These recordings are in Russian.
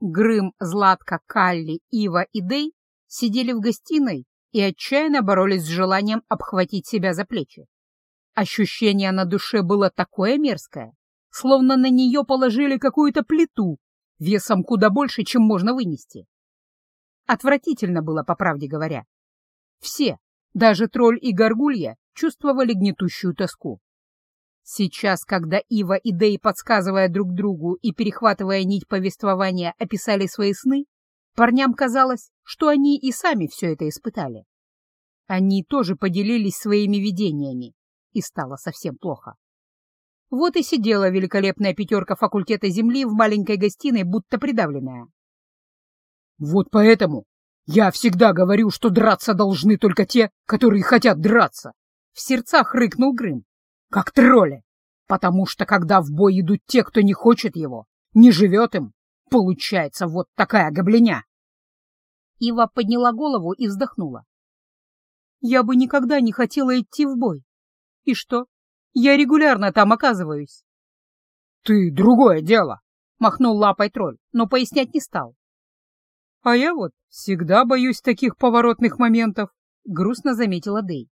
Грым, Златка, Калли, Ива и Дей сидели в гостиной и отчаянно боролись с желанием обхватить себя за плечи. Ощущение на душе было такое мерзкое, словно на нее положили какую-то плиту весом куда больше, чем можно вынести. Отвратительно было, по правде говоря. Все, даже тролль и горгулья, чувствовали гнетущую тоску. Сейчас, когда Ива и Дей, подсказывая друг другу и перехватывая нить повествования, описали свои сны, парням казалось, что они и сами все это испытали. Они тоже поделились своими видениями, и стало совсем плохо. Вот и сидела великолепная пятерка факультета Земли в маленькой гостиной, будто придавленная. «Вот поэтому я всегда говорю, что драться должны только те, которые хотят драться!» В сердцах рыкнул Грым как тролли, потому что когда в бой идут те, кто не хочет его, не живет им, получается вот такая гоблиня. Ива подняла голову и вздохнула. Я бы никогда не хотела идти в бой. И что? Я регулярно там оказываюсь. Ты другое дело, махнул лапой тролль, но пояснять не стал. А я вот всегда боюсь таких поворотных моментов, грустно заметила Дэй.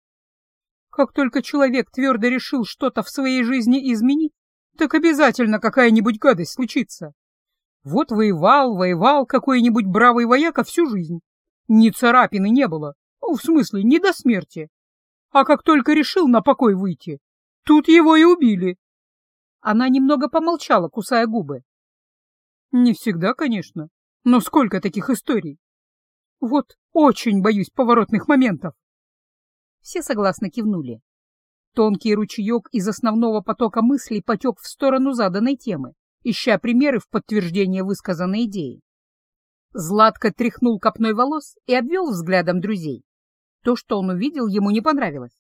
Как только человек твердо решил что-то в своей жизни изменить, так обязательно какая-нибудь гадость случится. Вот воевал, воевал какой-нибудь бравый вояка всю жизнь. Ни царапины не было, ну, в смысле, не до смерти. А как только решил на покой выйти, тут его и убили. Она немного помолчала, кусая губы. Не всегда, конечно, но сколько таких историй. Вот очень боюсь поворотных моментов. Все согласно кивнули. Тонкий ручеек из основного потока мыслей потек в сторону заданной темы, ища примеры в подтверждение высказанной идеи. Златко тряхнул копной волос и обвел взглядом друзей. То, что он увидел, ему не понравилось.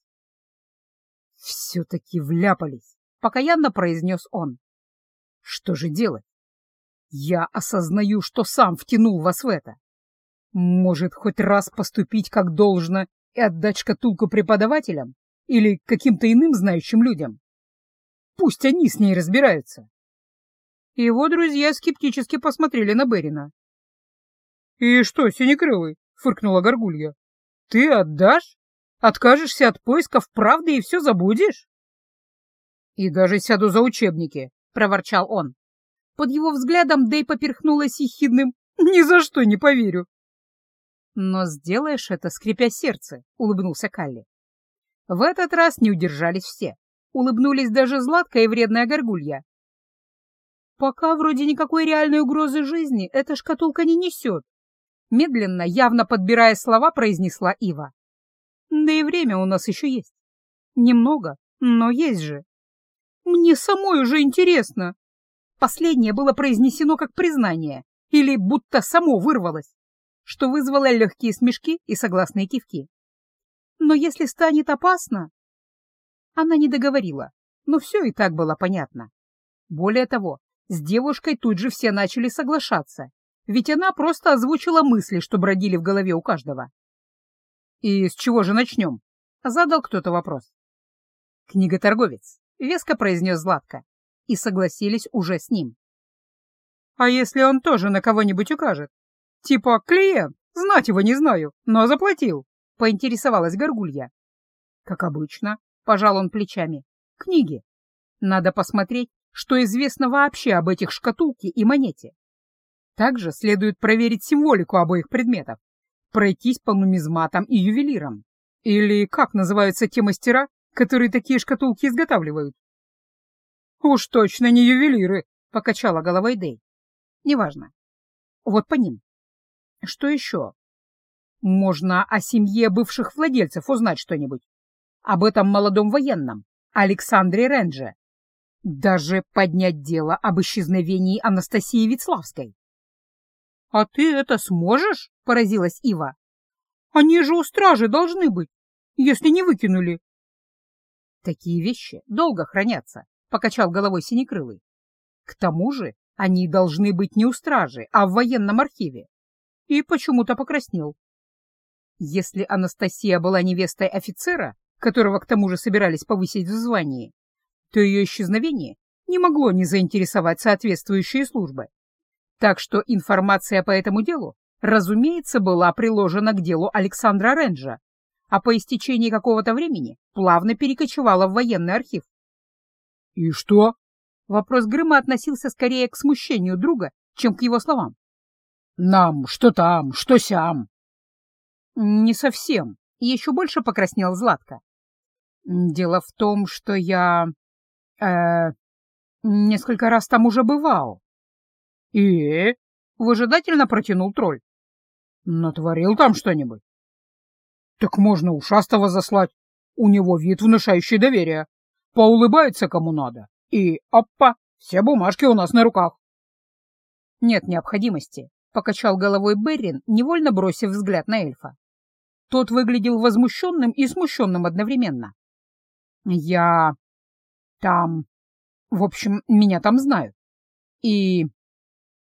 «Все-таки вляпались», — покаянно произнес он. «Что же делать? Я осознаю, что сам втянул вас в это. Может, хоть раз поступить как должно и отдать шкатулку преподавателям или каким-то иным знающим людям. Пусть они с ней разбираются. Его друзья скептически посмотрели на Берина. — И что, Синекрылый? — фыркнула Горгулья. — Ты отдашь? Откажешься от поисков правды и все забудешь? — И даже сяду за учебники, — проворчал он. Под его взглядом Дэй поперхнулась ехидным «Ни за что не поверю». «Но сделаешь это, скрипя сердце», — улыбнулся Калли. В этот раз не удержались все. Улыбнулись даже Златка и вредная горгулья. «Пока вроде никакой реальной угрозы жизни эта шкатулка не несет», медленно, явно подбирая слова, произнесла Ива. «Да и время у нас еще есть. Немного, но есть же. Мне самой уже интересно». Последнее было произнесено как признание, или будто само вырвалось что вызвало легкие смешки и согласные кивки. «Но если станет опасно...» Она не договорила, но все и так было понятно. Более того, с девушкой тут же все начали соглашаться, ведь она просто озвучила мысли, что бродили в голове у каждого. «И с чего же начнем?» — задал кто-то вопрос. «Книготорговец», — веско произнес Златко, и согласились уже с ним. «А если он тоже на кого-нибудь укажет?» Типа клиент, знать его не знаю, но заплатил, — поинтересовалась Горгулья. Как обычно, пожал он плечами. Книги. Надо посмотреть, что известно вообще об этих шкатулке и монете. Также следует проверить символику обоих предметов, пройтись по нумизматам и ювелирам. Или как называются те мастера, которые такие шкатулки изготавливают? «Уж точно не ювелиры», — покачала головой Дэй. «Неважно. Вот по ним. Что еще? Можно о семье бывших владельцев узнать что-нибудь. Об этом молодом военном, Александре Рендже. Даже поднять дело об исчезновении Анастасии Вицлавской. — А ты это сможешь? — поразилась Ива. — Они же у стражи должны быть, если не выкинули. — Такие вещи долго хранятся, — покачал головой Синекрылый. — К тому же они должны быть не у стражи, а в военном архиве и почему-то покраснел. Если Анастасия была невестой офицера, которого к тому же собирались повысить в звании, то ее исчезновение не могло не заинтересовать соответствующие службы. Так что информация по этому делу, разумеется, была приложена к делу Александра Ренджа, а по истечении какого-то времени плавно перекочевала в военный архив. «И что?» Вопрос Грыма относился скорее к смущению друга, чем к его словам. «Нам что там, что сям?» «Не совсем», — еще больше покраснел Златко. «Дело в том, что я... э несколько раз там уже бывал». «И?» — выжидательно протянул тролль. «Натворил там что-нибудь?» «Так можно ушастого заслать. У него вид, внушающий доверие. Поулыбается кому надо. И, опа, все бумажки у нас на руках». «Нет необходимости», — покачал головой Беррин, невольно бросив взгляд на эльфа. Тот выглядел возмущенным и смущенным одновременно. «Я... там... В общем, меня там знают. И...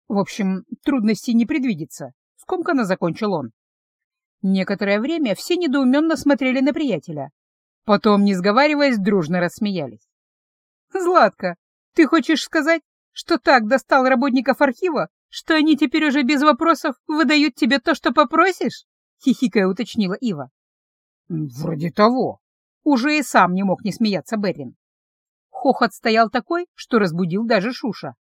В общем, трудностей не предвидится», — скомканно закончил он. Некоторое время все недоуменно смотрели на приятеля. Потом, не сговариваясь, дружно рассмеялись. «Златка, ты хочешь сказать, что так достал работников архива, что они теперь уже без вопросов выдают тебе то, что попросишь?» — хихикая уточнила Ива. «Вроде того». Уже и сам не мог не смеяться Берин. Хохот стоял такой, что разбудил даже Шуша.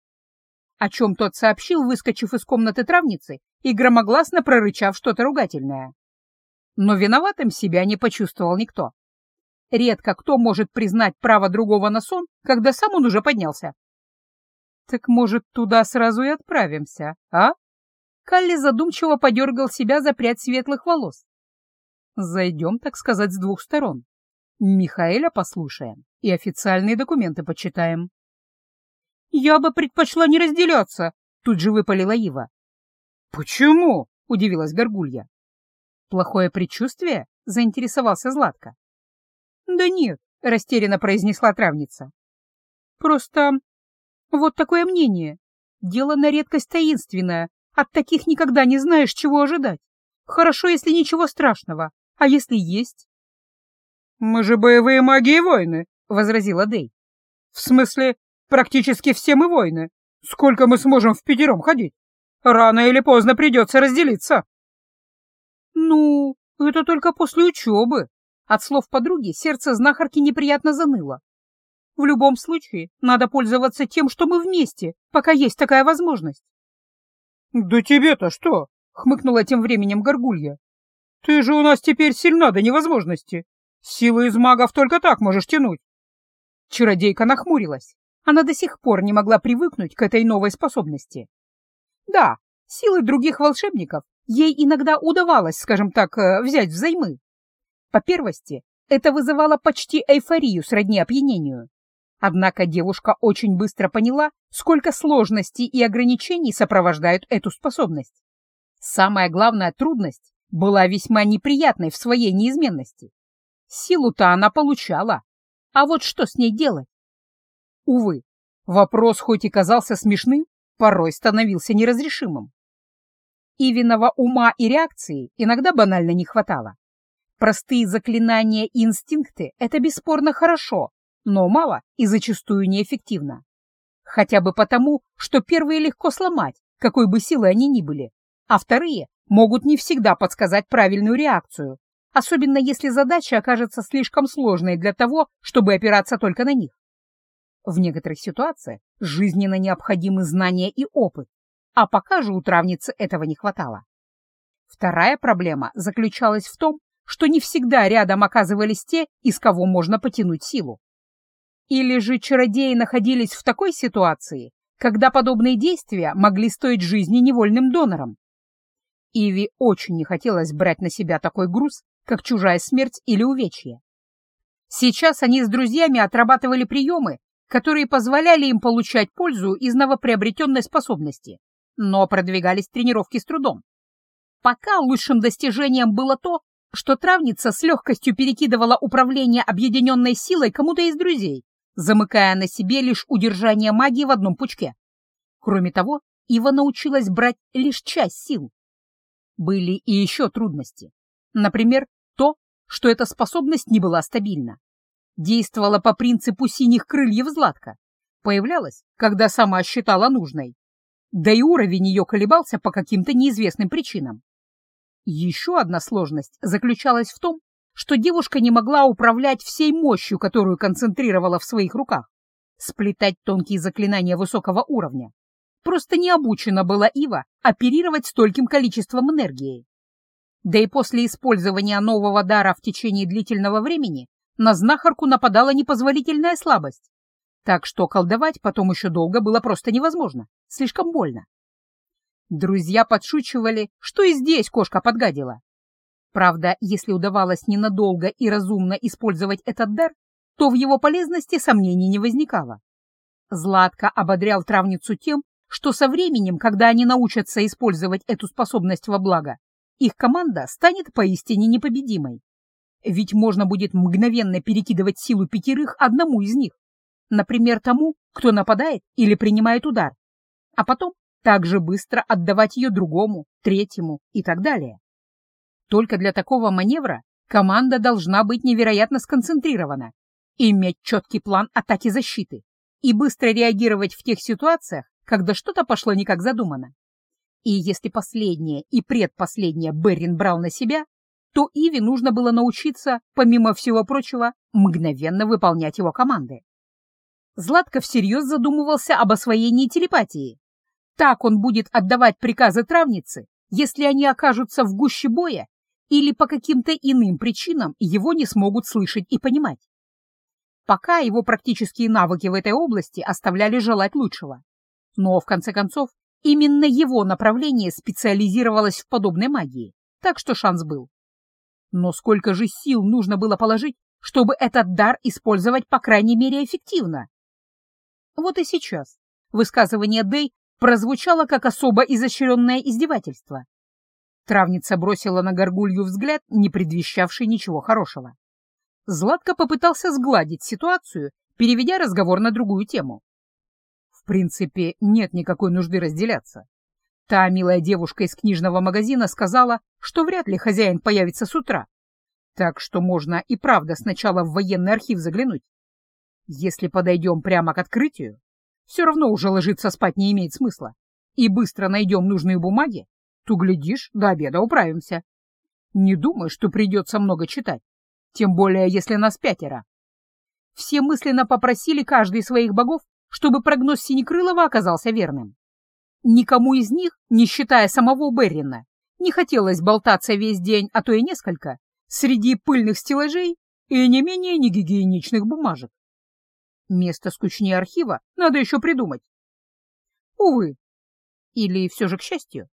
О чем тот сообщил, выскочив из комнаты травницы и громогласно прорычав что-то ругательное. Но виноватым себя не почувствовал никто. Редко кто может признать право другого на сон, когда сам он уже поднялся. «Так, может, туда сразу и отправимся, а?» Калли задумчиво подергал себя за прядь светлых волос. «Зайдем, так сказать, с двух сторон. Михаэля послушаем и официальные документы почитаем». «Я бы предпочла не разделяться», — тут же выпалила Ива. «Почему?» — удивилась Горгулья. «Плохое предчувствие?» — заинтересовался Златко. «Да нет», — растерянно произнесла травница. «Просто вот такое мнение. Дело на редкость таинственное. От таких никогда не знаешь, чего ожидать. Хорошо, если ничего страшного. А если есть?» «Мы же боевые маги и воины», — возразила Дэй. «В смысле, практически все мы воины. Сколько мы сможем в пятером ходить? Рано или поздно придется разделиться». «Ну, это только после учебы». От слов подруги сердце знахарки неприятно заныло. «В любом случае, надо пользоваться тем, что мы вместе, пока есть такая возможность». «Да тебе-то что?» — хмыкнула тем временем Горгулья. «Ты же у нас теперь сильна до невозможности. Силы из магов только так можешь тянуть». Чародейка нахмурилась. Она до сих пор не могла привыкнуть к этой новой способности. Да, силы других волшебников ей иногда удавалось, скажем так, э, взять взаймы. По первости, это вызывало почти эйфорию сродни опьянению. Однако девушка очень быстро поняла, сколько сложностей и ограничений сопровождают эту способность. Самая главная трудность была весьма неприятной в своей неизменности. Силу-то она получала, а вот что с ней делать? Увы, вопрос хоть и казался смешным, порой становился неразрешимым. Ивиного ума и реакции иногда банально не хватало. Простые заклинания и инстинкты — это бесспорно хорошо, но мало и зачастую неэффективно. Хотя бы потому, что первые легко сломать, какой бы силой они ни были, а вторые могут не всегда подсказать правильную реакцию, особенно если задача окажется слишком сложной для того, чтобы опираться только на них. В некоторых ситуациях жизненно необходимы знания и опыт, а пока же у травницы этого не хватало. Вторая проблема заключалась в том, что не всегда рядом оказывались те, из кого можно потянуть силу. Или же чародеи находились в такой ситуации, когда подобные действия могли стоить жизни невольным донорам. Иви очень не хотелось брать на себя такой груз, как чужая смерть или увечье. Сейчас они с друзьями отрабатывали приемы, которые позволяли им получать пользу из новоприобретенной способности но продвигались тренировки с трудом. Пока лучшим достижением было то, что травница с легкостью перекидывала управление объединенной силой кому-то из друзей, замыкая на себе лишь удержание магии в одном пучке. Кроме того, Ива научилась брать лишь часть сил. Были и еще трудности. Например, то, что эта способность не была стабильна. Действовала по принципу синих крыльев Златка. Появлялась, когда сама считала нужной да и уровень ее колебался по каким-то неизвестным причинам. Еще одна сложность заключалась в том, что девушка не могла управлять всей мощью, которую концентрировала в своих руках, сплетать тонкие заклинания высокого уровня. Просто не обучена была Ива оперировать стольким количеством энергии. Да и после использования нового дара в течение длительного времени на знахарку нападала непозволительная слабость, так что колдовать потом еще долго было просто невозможно, слишком больно. Друзья подшучивали, что и здесь кошка подгадила. Правда, если удавалось ненадолго и разумно использовать этот дар, то в его полезности сомнений не возникало. Златко ободрял травницу тем, что со временем, когда они научатся использовать эту способность во благо, их команда станет поистине непобедимой. Ведь можно будет мгновенно перекидывать силу пятерых одному из них, например, тому, кто нападает или принимает удар, а потом также быстро отдавать ее другому, третьему и так далее. Только для такого маневра команда должна быть невероятно сконцентрирована, иметь четкий план атаки защиты и быстро реагировать в тех ситуациях, когда что-то пошло не как задумано. И если последнее и предпоследнее Беррин брал на себя, то Иви нужно было научиться, помимо всего прочего, мгновенно выполнять его команды. Златко всерьез задумывался об освоении телепатии. Так он будет отдавать приказы травницы, если они окажутся в гуще боя или по каким-то иным причинам его не смогут слышать и понимать. Пока его практические навыки в этой области оставляли желать лучшего. Но, в конце концов, именно его направление специализировалось в подобной магии, так что шанс был. Но сколько же сил нужно было положить, чтобы этот дар использовать по крайней мере эффективно? Вот и сейчас высказывание Дэй прозвучало как особо изощренное издевательство. Травница бросила на горгулью взгляд, не предвещавший ничего хорошего. Златко попытался сгладить ситуацию, переведя разговор на другую тему. В принципе, нет никакой нужды разделяться. Та милая девушка из книжного магазина сказала, что вряд ли хозяин появится с утра. Так что можно и правда сначала в военный архив заглянуть. Если подойдем прямо к открытию, все равно уже ложиться спать не имеет смысла, и быстро найдем нужные бумаги, то, глядишь, до обеда управимся. Не думаю, что придется много читать, тем более если нас пятеро. Все мысленно попросили каждый своих богов, чтобы прогноз Синекрылова оказался верным. Никому из них, не считая самого Беррина, не хотелось болтаться весь день, а то и несколько, среди пыльных стеллажей и не менее негигиеничных бумажек. Место скучнее архива надо еще придумать. Увы, или все же к счастью,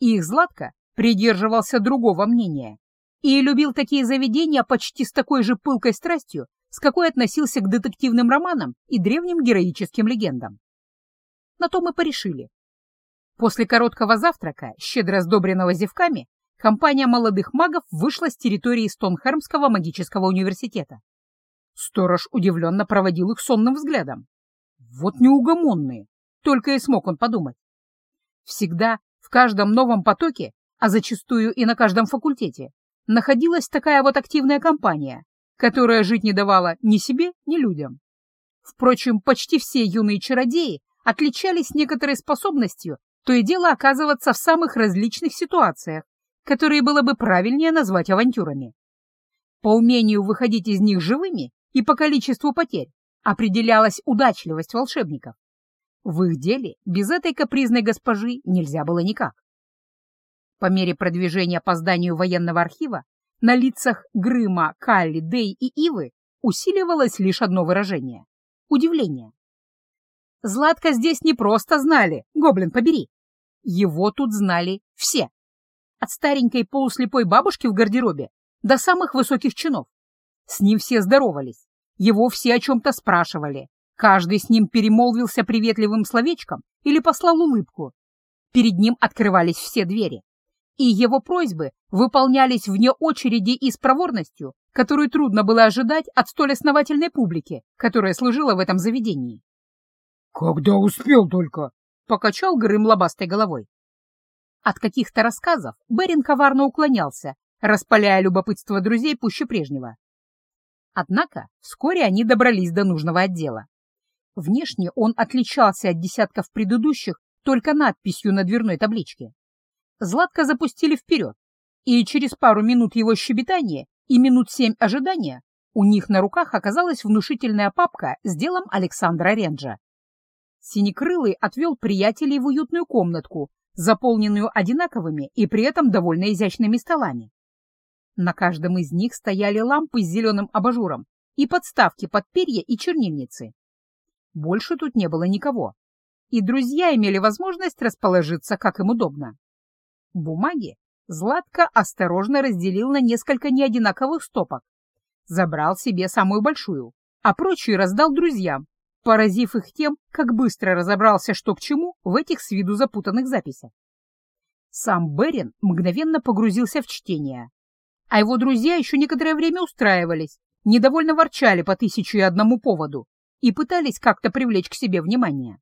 их Златко придерживался другого мнения и любил такие заведения почти с такой же пылкой страстью, с какой относился к детективным романам и древним героическим легендам. На то мы порешили. После короткого завтрака, щедро сдобренного зевками, компания молодых магов вышла с территории Стонхермского магического университета. Сторож удивленно проводил их сонным взглядом. Вот неугомонные, только и смог он подумать. Всегда, в каждом новом потоке, а зачастую и на каждом факультете, находилась такая вот активная компания, которая жить не давала ни себе, ни людям. Впрочем, почти все юные чародеи отличались некоторой способностью то и дело оказываться в самых различных ситуациях, которые было бы правильнее назвать авантюрами. По умению выходить из них живыми и по количеству потерь определялась удачливость волшебников. В их деле без этой капризной госпожи нельзя было никак. По мере продвижения по зданию военного архива на лицах Грыма, Калли, Дей и Ивы усиливалось лишь одно выражение — удивление. Златка здесь не просто знали, гоблин побери. Его тут знали все. От старенькой полуслепой бабушки в гардеробе до самых высоких чинов. С ним все здоровались, его все о чем-то спрашивали, каждый с ним перемолвился приветливым словечком или послал улыбку. Перед ним открывались все двери, и его просьбы выполнялись вне очереди и с проворностью, которую трудно было ожидать от столь основательной публики, которая служила в этом заведении. «Когда успел только?» — покачал Грым лобастой головой. От каких-то рассказов Берин коварно уклонялся, распаляя любопытство друзей пуще прежнего. Однако вскоре они добрались до нужного отдела. Внешне он отличался от десятков предыдущих только надписью на дверной табличке. Златка запустили вперед, и через пару минут его щебетания и минут семь ожидания у них на руках оказалась внушительная папка с делом Александра Ренджа. Синекрылый отвел приятелей в уютную комнатку, заполненную одинаковыми и при этом довольно изящными столами. На каждом из них стояли лампы с зеленым абажуром и подставки под перья и чернильницы. Больше тут не было никого, и друзья имели возможность расположиться, как им удобно. Бумаги Златко осторожно разделил на несколько неодинаковых стопок, забрал себе самую большую, а прочие раздал друзьям, поразив их тем, как быстро разобрался, что к чему в этих с виду запутанных записях. Сам Берин мгновенно погрузился в чтение, а его друзья еще некоторое время устраивались, недовольно ворчали по тысяче и одному поводу и пытались как-то привлечь к себе внимание.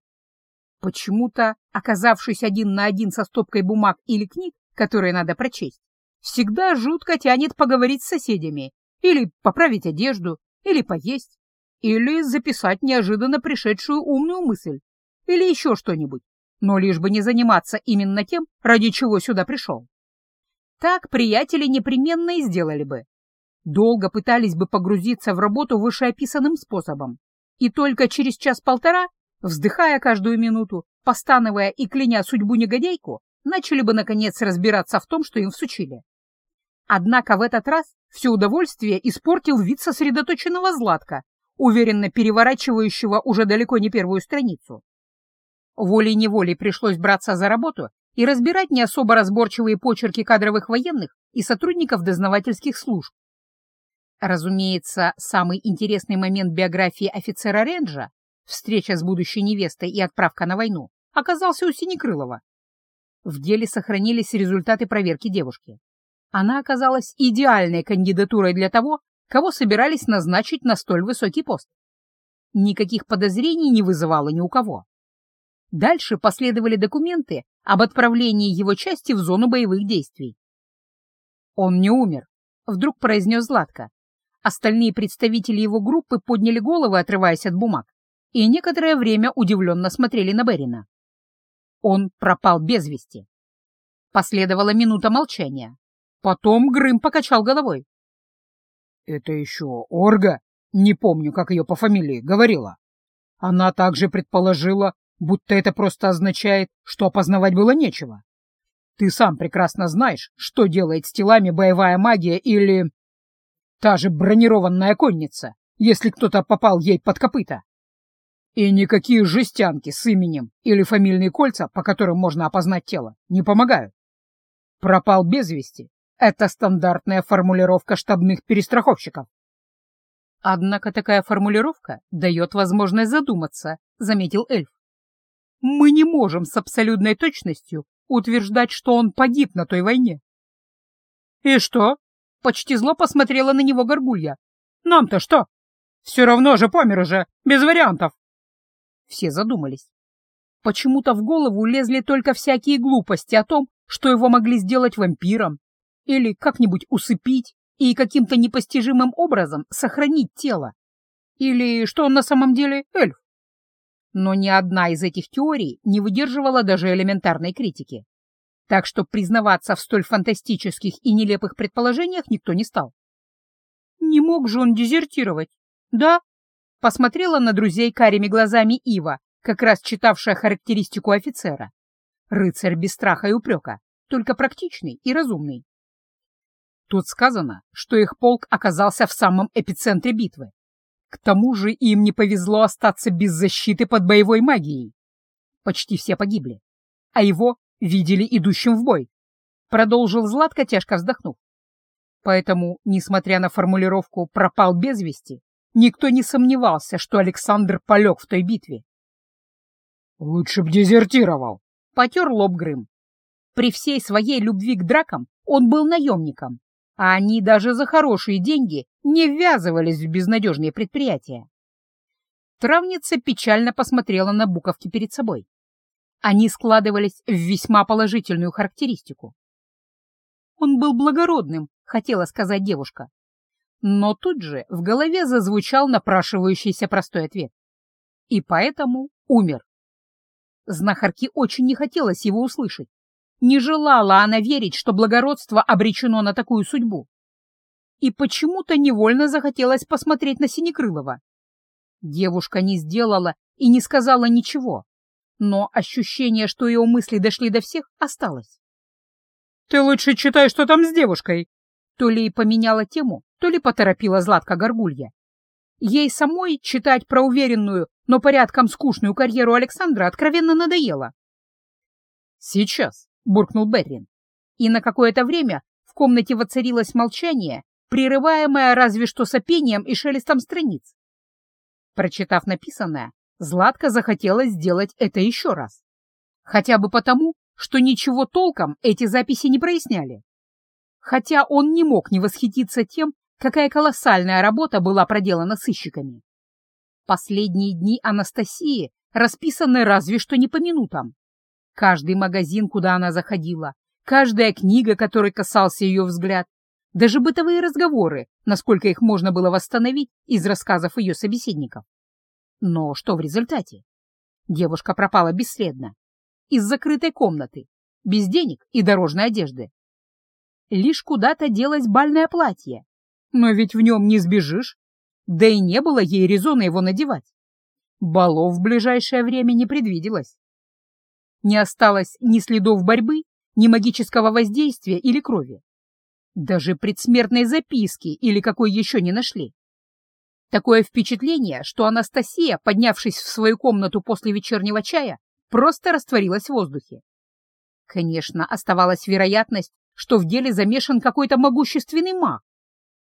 Почему-то, оказавшись один на один со стопкой бумаг или книг, которые надо прочесть, всегда жутко тянет поговорить с соседями или поправить одежду, или поесть, или записать неожиданно пришедшую умную мысль, или еще что-нибудь, но лишь бы не заниматься именно тем, ради чего сюда пришел. Так приятели непременно и сделали бы. Долго пытались бы погрузиться в работу вышеописанным способом, и только через час-полтора, вздыхая каждую минуту, постановая и кляня судьбу негодяйку, начали бы, наконец, разбираться в том, что им всучили. Однако в этот раз все удовольствие испортил вид сосредоточенного Златка, уверенно переворачивающего уже далеко не первую страницу. Волей-неволей пришлось браться за работу и разбирать не особо разборчивые почерки кадровых военных и сотрудников дознавательских служб. Разумеется, самый интересный момент биографии офицера Ренджа, встреча с будущей невестой и отправка на войну, оказался у Синекрылова. В деле сохранились результаты проверки девушки. Она оказалась идеальной кандидатурой для того, кого собирались назначить на столь высокий пост. Никаких подозрений не вызывало ни у кого. Дальше последовали документы об отправлении его части в зону боевых действий. «Он не умер», — вдруг произнес Златко. Остальные представители его группы подняли головы, отрываясь от бумаг, и некоторое время удивленно смотрели на Берина. Он пропал без вести. Последовала минута молчания. Потом Грым покачал головой. «Это еще Орга? Не помню, как ее по фамилии говорила. Она также предположила, будто это просто означает, что опознавать было нечего. Ты сам прекрасно знаешь, что делает с телами боевая магия или... Та же бронированная конница, если кто-то попал ей под копыта. И никакие жестянки с именем или фамильные кольца, по которым можно опознать тело, не помогают. Пропал без вести это стандартная формулировка штабных перестраховщиков. Однако такая формулировка дает возможность задуматься, заметил эльф. Мы не можем с абсолютной точностью утверждать, что он погиб на той войне. И что? Почти зло посмотрела на него горгулья. Нам-то что? Все равно же помер уже, без вариантов. Все задумались. Почему-то в голову лезли только всякие глупости о том, что его могли сделать вампиром, или как-нибудь усыпить и каким-то непостижимым образом сохранить тело. Или что он на самом деле эльф. Но ни одна из этих теорий не выдерживала даже элементарной критики. Так что признаваться в столь фантастических и нелепых предположениях никто не стал. Не мог же он дезертировать, да? Посмотрела на друзей карими глазами Ива, как раз читавшая характеристику офицера. Рыцарь без страха и упрека, только практичный и разумный. Тут сказано, что их полк оказался в самом эпицентре битвы. К тому же им не повезло остаться без защиты под боевой магией. Почти все погибли, а его видели идущим в бой. Продолжил Златко, тяжко вздохнув. Поэтому, несмотря на формулировку «пропал без вести», никто не сомневался, что Александр полег в той битве. «Лучше б дезертировал», — потер лоб Грым. При всей своей любви к дракам он был наемником, а они даже за хорошие деньги не ввязывались в безнадежные предприятия. Травница печально посмотрела на буковки перед собой. Они складывались в весьма положительную характеристику. Он был благородным, хотела сказать девушка. Но тут же в голове зазвучал напрашивающийся простой ответ. И поэтому умер. Знахарке очень не хотелось его услышать. Не желала она верить, что благородство обречено на такую судьбу. И почему-то невольно захотелось посмотреть на Синекрылова. Девушка не сделала и не сказала ничего, но ощущение, что ее мысли дошли до всех, осталось. «Ты лучше читай, что там с девушкой!» То ли поменяла тему, то ли поторопила Златка Горгулья. Ей самой читать про уверенную, но порядком скучную карьеру Александра откровенно надоело. «Сейчас», — буркнул Беррин. И на какое-то время в комнате воцарилось молчание, прерываемое разве что сопением и шелестом страниц. Прочитав написанное, Златка захотела сделать это еще раз. Хотя бы потому, что ничего толком эти записи не проясняли. Хотя он не мог не восхититься тем, какая колоссальная работа была проделана сыщиками. Последние дни Анастасии расписаны разве что не по минутам. Каждый магазин, куда она заходила, каждая книга, которой касался ее взгляд, даже бытовые разговоры, насколько их можно было восстановить из рассказов ее собеседников. Но что в результате? Девушка пропала бесследно. Из закрытой комнаты, без денег и дорожной одежды. Лишь куда-то делось бальное платье. Но ведь в нем не сбежишь. Да и не было ей резона его надевать. Балов в ближайшее время не предвиделось. Не осталось ни следов борьбы, ни магического воздействия или крови. Даже предсмертной записки или какой еще не нашли. Такое впечатление, что Анастасия, поднявшись в свою комнату после вечернего чая, просто растворилась в воздухе. Конечно, оставалась вероятность, что в деле замешан какой-то могущественный маг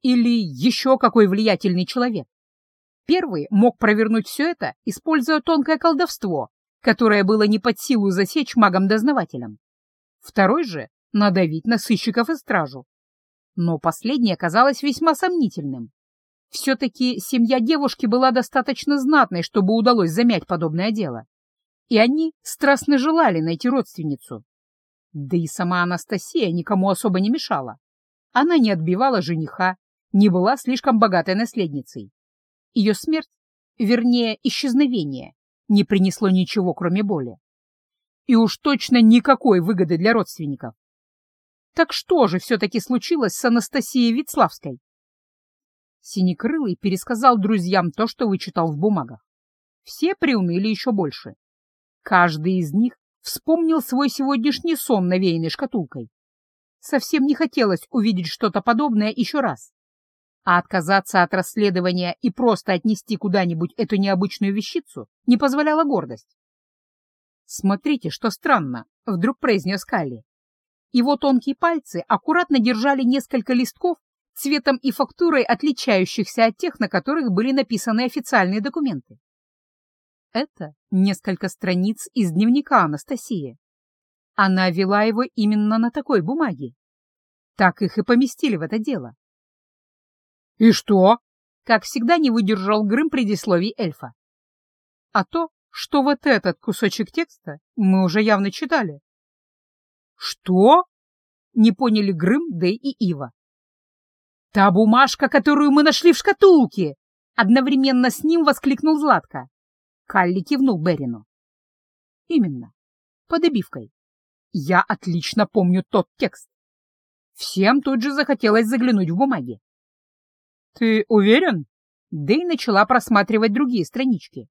или еще какой влиятельный человек. Первый мог провернуть все это, используя тонкое колдовство, которое было не под силу засечь магом-дознавателем. Второй же — надавить на сыщиков и стражу. Но последнее казалось весьма сомнительным. Все-таки семья девушки была достаточно знатной, чтобы удалось замять подобное дело. И они страстно желали найти родственницу. Да и сама Анастасия никому особо не мешала. Она не отбивала жениха, не была слишком богатой наследницей. Ее смерть, вернее, исчезновение, не принесло ничего, кроме боли. И уж точно никакой выгоды для родственников. Так что же все-таки случилось с Анастасией Вицлавской? Синекрылый пересказал друзьям то, что вычитал в бумагах. Все приуныли еще больше. Каждый из них вспомнил свой сегодняшний сон, навеянный шкатулкой. Совсем не хотелось увидеть что-то подобное еще раз. А отказаться от расследования и просто отнести куда-нибудь эту необычную вещицу не позволяла гордость. «Смотрите, что странно», — вдруг произнес Калли. Его тонкие пальцы аккуратно держали несколько листков цветом и фактурой, отличающихся от тех, на которых были написаны официальные документы. Это несколько страниц из дневника Анастасии. Она вела его именно на такой бумаге. Так их и поместили в это дело. «И что?» — как всегда не выдержал Грым предисловий эльфа. «А то, что вот этот кусочек текста мы уже явно читали». «Что?» — не поняли Грым, Дэй и Ива. «Та бумажка, которую мы нашли в шкатулке!» Одновременно с ним воскликнул Златко. Калли кивнул Берину. «Именно. Под обивкой. Я отлично помню тот текст. Всем тут же захотелось заглянуть в бумаги. «Ты уверен?» Дэй начала просматривать другие странички.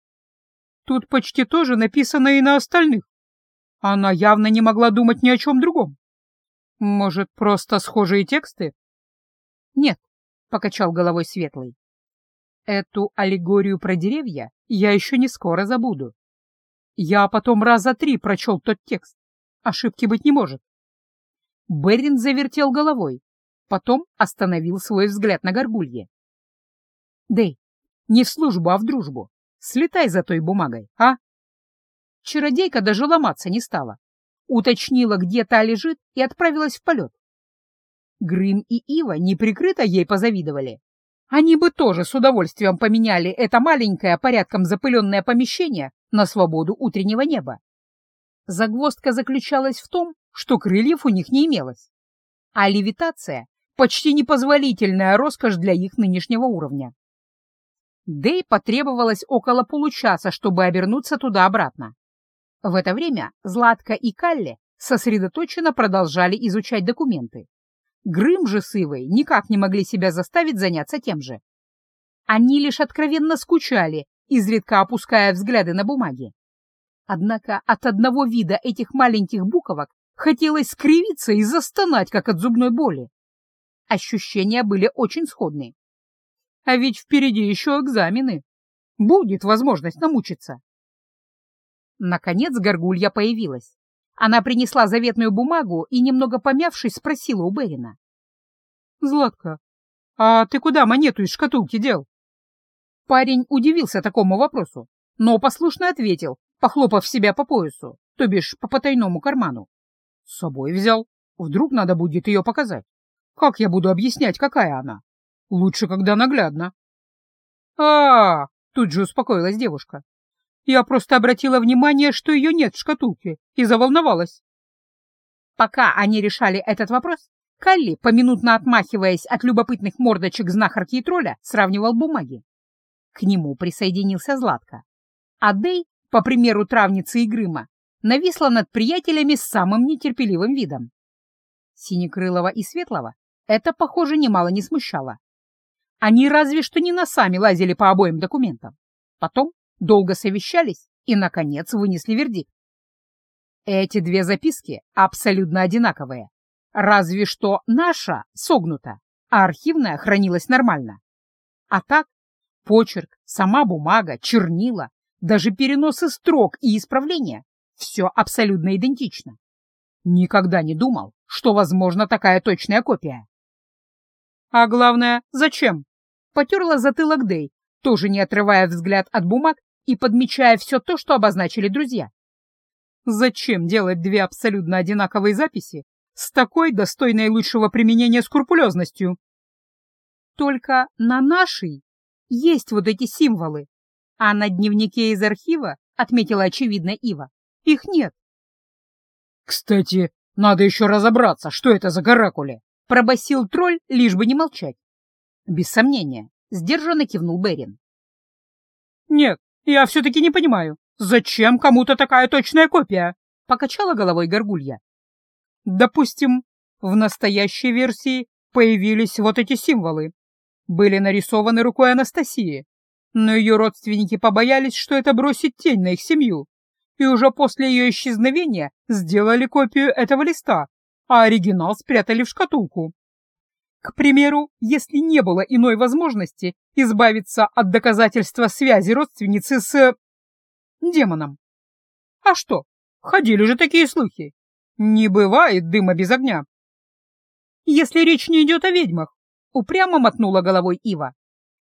«Тут почти тоже написано и на остальных. Она явно не могла думать ни о чем другом. Может, просто схожие тексты?» «Нет», — покачал головой Светлый. «Эту аллегорию про деревья я еще не скоро забуду. Я потом раза три прочел тот текст. Ошибки быть не может». Берин завертел головой, потом остановил свой взгляд на горгулье. «Дэй, не в службу, а в дружбу. Слетай за той бумагой, а?» Чародейка даже ломаться не стала. Уточнила, где та лежит, и отправилась в полет. Грым и Ива неприкрыто ей позавидовали. Они бы тоже с удовольствием поменяли это маленькое, порядком запыленное помещение на свободу утреннего неба. Загвоздка заключалась в том, что крыльев у них не имелось, а левитация — почти непозволительная роскошь для их нынешнего уровня. Дэй потребовалось около получаса, чтобы обернуться туда-обратно. В это время Златка и Калли сосредоточенно продолжали изучать документы. Грым же с Ивой никак не могли себя заставить заняться тем же. Они лишь откровенно скучали, изредка опуская взгляды на бумаги. Однако от одного вида этих маленьких буковок хотелось скривиться и застонать, как от зубной боли. Ощущения были очень сходные. А ведь впереди еще экзамены. Будет возможность намучиться. Наконец горгулья появилась. Она принесла заветную бумагу и, немного помявшись, спросила у Берина. — Златка, а ты куда монету из шкатулки дел? Парень удивился такому вопросу, но послушно ответил, похлопав себя по поясу, то бишь по потайному карману. С собой взял. Вдруг надо будет ее показать. Как я буду объяснять, какая она? Лучше, когда наглядно. а, -а, -а тут же успокоилась девушка. Я просто обратила внимание, что ее нет в шкатулке, и заволновалась. Пока они решали этот вопрос, Калли, поминутно отмахиваясь от любопытных мордочек знахарки и тролля, сравнивал бумаги. К нему присоединился Златка. А Дэй, по примеру травницы и Грыма, нависла над приятелями с самым нетерпеливым видом. Синекрылова и Светлого это, похоже, немало не смущало. Они разве что не носами лазили по обоим документам. Потом долго совещались и, наконец, вынесли вердикт. Эти две записки абсолютно одинаковые. Разве что наша согнута, а архивная хранилась нормально. А так, почерк, сама бумага, чернила, даже переносы строк и исправления — все абсолютно идентично. Никогда не думал, что возможна такая точная копия. А главное, зачем? Потерла затылок Дэй, тоже не отрывая взгляд от бумаг и подмечая все то, что обозначили друзья. Зачем делать две абсолютно одинаковые записи с такой достойной лучшего применения скрупулезностью? Только на нашей есть вот эти символы, а на дневнике из архива, отметила очевидно Ива, их нет. Кстати, надо еще разобраться, что это за каракули, пробасил тролль, лишь бы не молчать. Без сомнения, сдержанно кивнул Берин. Нет, я все-таки не понимаю, зачем кому-то такая точная копия? Покачала головой горгулья. Допустим, в настоящей версии появились вот эти символы. Были нарисованы рукой Анастасии, но ее родственники побоялись, что это бросит тень на их семью, и уже после ее исчезновения сделали копию этого листа, а оригинал спрятали в шкатулку. К примеру, если не было иной возможности избавиться от доказательства связи родственницы с... демоном. А что, ходили же такие слухи. Не бывает дыма без огня. Если речь не идет о ведьмах, упрямо мотнула головой Ива.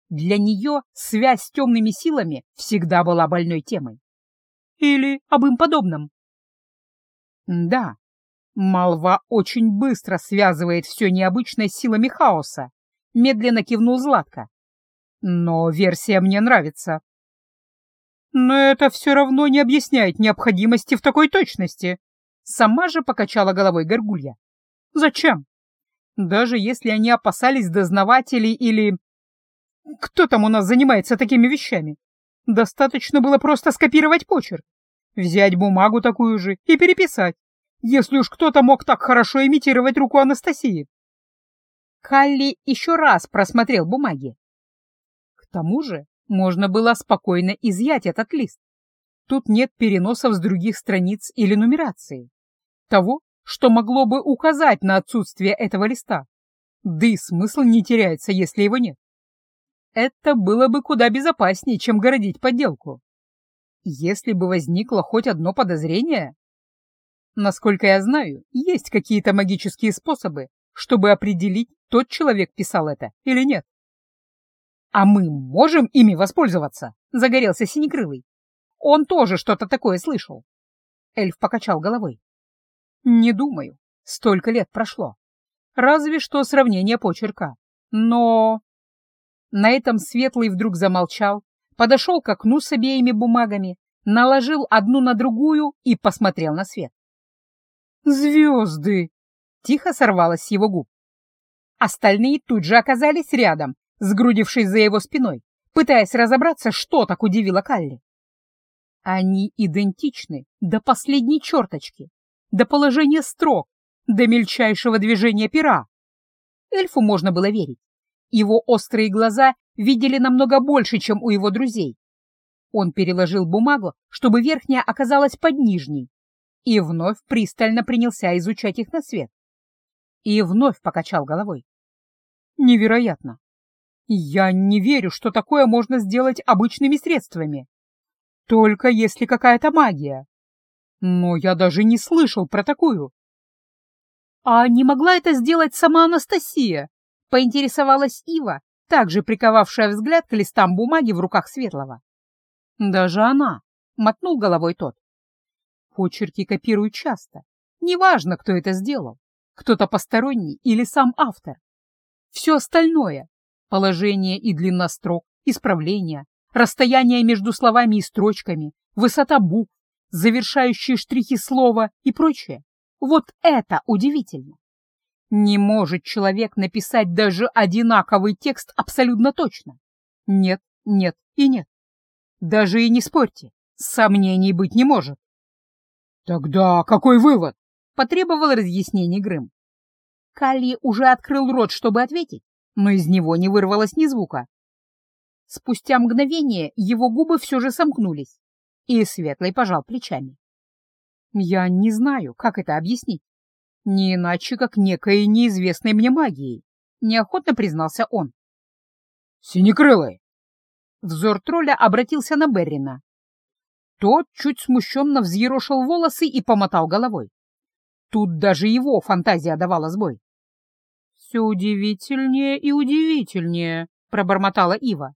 Для нее связь с темными силами всегда была больной темой. Или об им подобном. Да, Молва очень быстро связывает все необычное с силами хаоса, медленно кивнул Златко. Но версия мне нравится. Но это все равно не объясняет необходимости в такой точности. Сама же покачала головой Горгулья. Зачем? Даже если они опасались дознавателей или... Кто там у нас занимается такими вещами? Достаточно было просто скопировать почерк, взять бумагу такую же и переписать если уж кто-то мог так хорошо имитировать руку Анастасии. Калли еще раз просмотрел бумаги. К тому же можно было спокойно изъять этот лист. Тут нет переносов с других страниц или нумерации. Того, что могло бы указать на отсутствие этого листа. Да и смысл не теряется, если его нет. Это было бы куда безопаснее, чем городить подделку. Если бы возникло хоть одно подозрение, Насколько я знаю, есть какие-то магические способы, чтобы определить, тот человек писал это или нет. «А мы можем ими воспользоваться?» — загорелся Синекрылый. «Он тоже что-то такое слышал». Эльф покачал головой. «Не думаю. Столько лет прошло. Разве что сравнение почерка. Но...» На этом Светлый вдруг замолчал, подошел к окну с обеими бумагами, наложил одну на другую и посмотрел на свет. «Звезды!» — тихо сорвалось с его губ. Остальные тут же оказались рядом, сгрудившись за его спиной, пытаясь разобраться, что так удивило Калли. Они идентичны до последней черточки, до положения строк, до мельчайшего движения пера. Эльфу можно было верить. Его острые глаза видели намного больше, чем у его друзей. Он переложил бумагу, чтобы верхняя оказалась под нижней, и вновь пристально принялся изучать их на свет. И вновь покачал головой. Невероятно. Я не верю, что такое можно сделать обычными средствами. Только если какая-то магия. Но я даже не слышал про такую. А не могла это сделать сама Анастасия? Поинтересовалась Ива, также приковавшая взгляд к листам бумаги в руках Светлого. Даже она, мотнул головой тот. Почерки копируют часто. Неважно, кто это сделал. Кто-то посторонний или сам автор. Все остальное — положение и длина строк, исправления, расстояние между словами и строчками, высота букв, завершающие штрихи слова и прочее. Вот это удивительно. Не может человек написать даже одинаковый текст абсолютно точно. Нет, нет и нет. Даже и не спорьте, сомнений быть не может. Тогда какой вывод? Потребовал разъяснений Грым. Калли уже открыл рот, чтобы ответить, но из него не вырвалось ни звука. Спустя мгновение его губы все же сомкнулись, и Светлый пожал плечами. Я не знаю, как это объяснить. Не иначе, как некой неизвестной мне магией, неохотно признался он. Синекрылый! Взор тролля обратился на Беррина. Тот чуть смущенно взъерошил волосы и помотал головой. Тут даже его фантазия давала сбой. «Все удивительнее и удивительнее», — пробормотала Ива.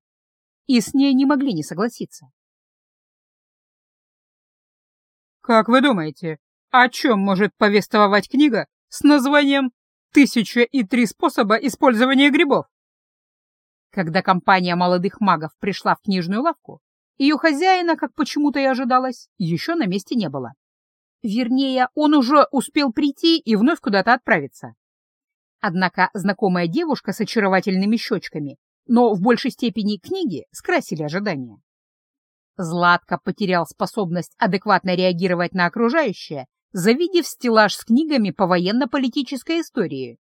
И с ней не могли не согласиться. «Как вы думаете, о чем может повествовать книга с названием «Тысяча и три способа использования грибов»?» Когда компания молодых магов пришла в книжную лавку, ее хозяина, как почему-то и ожидалось, еще на месте не было. Вернее, он уже успел прийти и вновь куда-то отправиться. Однако знакомая девушка с очаровательными щечками, но в большей степени книги скрасили ожидания. Златко потерял способность адекватно реагировать на окружающее, завидев стеллаж с книгами по военно-политической истории.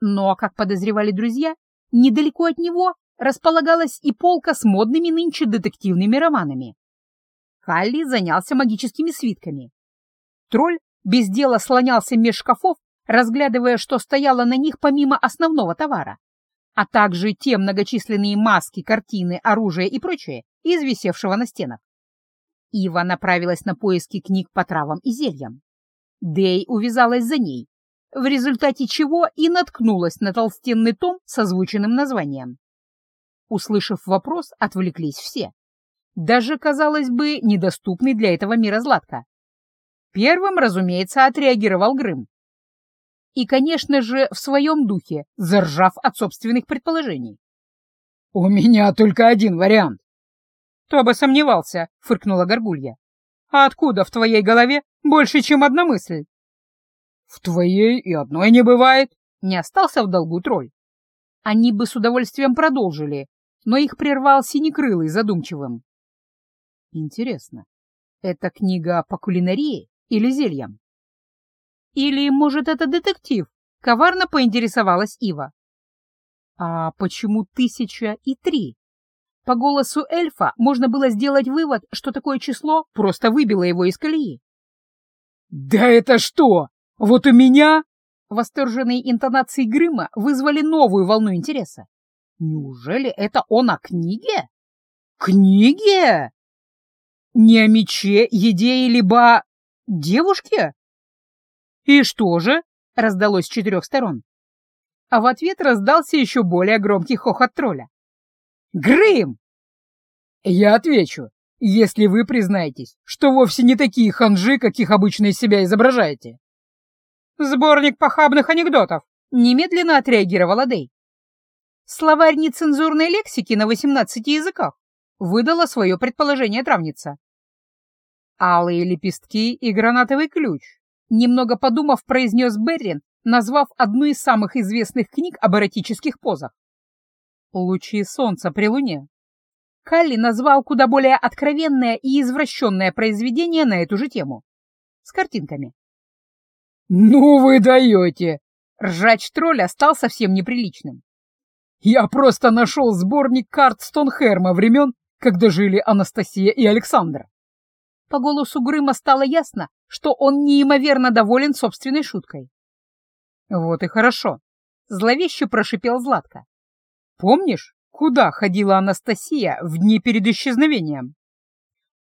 Но, как подозревали друзья, недалеко от него располагалась и полка с модными нынче детективными романами. Халли занялся магическими свитками. Тролль без дела слонялся меж шкафов разглядывая, что стояло на них помимо основного товара, а также те многочисленные маски, картины, оружие и прочее из висевшего на стенах. Ива направилась на поиски книг по травам и зельям. Дэй увязалась за ней, в результате чего и наткнулась на толстенный том с озвученным названием. Услышав вопрос, отвлеклись все. Даже, казалось бы, недоступный для этого мира Златка. Первым, разумеется, отреагировал Грым и, конечно же, в своем духе, заржав от собственных предположений. «У меня только один вариант». «Кто бы сомневался», — фыркнула Горгулья. «А откуда в твоей голове больше, чем одна мысль?» «В твоей и одной не бывает», — не остался в долгу тролль. Они бы с удовольствием продолжили, но их прервал Синекрылый задумчивым. «Интересно, это книга по кулинарии или зельям?» Или, может, это детектив? Коварно поинтересовалась Ива. А почему тысяча и три? По голосу эльфа можно было сделать вывод, что такое число просто выбило его из колеи. «Да это что? Вот у меня...» Восторженные интонации Грыма вызвали новую волну интереса. Неужели это он о книге? Книге? Не о мече, еде либо девушке? «И что же?» — раздалось с четырех сторон. А в ответ раздался еще более громкий хохот тролля. «Грым!» «Я отвечу, если вы признаетесь, что вовсе не такие ханжи, каких обычно из себя изображаете». «Сборник похабных анекдотов», — немедленно отреагировала Дэй. «Словарь нецензурной лексики на восемнадцати языках», — выдала свое предположение травница. «Алые лепестки и гранатовый ключ», Немного подумав, произнес Беррин, назвав одну из самых известных книг об эротических позах. «Лучи солнца при луне». Калли назвал куда более откровенное и извращенное произведение на эту же тему. С картинками. «Ну вы даете!» Ржач тролля стал совсем неприличным. «Я просто нашел сборник карт Стонхерма времен, когда жили Анастасия и Александр». По голосу Грыма стало ясно, что он неимоверно доволен собственной шуткой. «Вот и хорошо», — зловеще прошипел Златко. «Помнишь, куда ходила Анастасия в дни перед исчезновением?»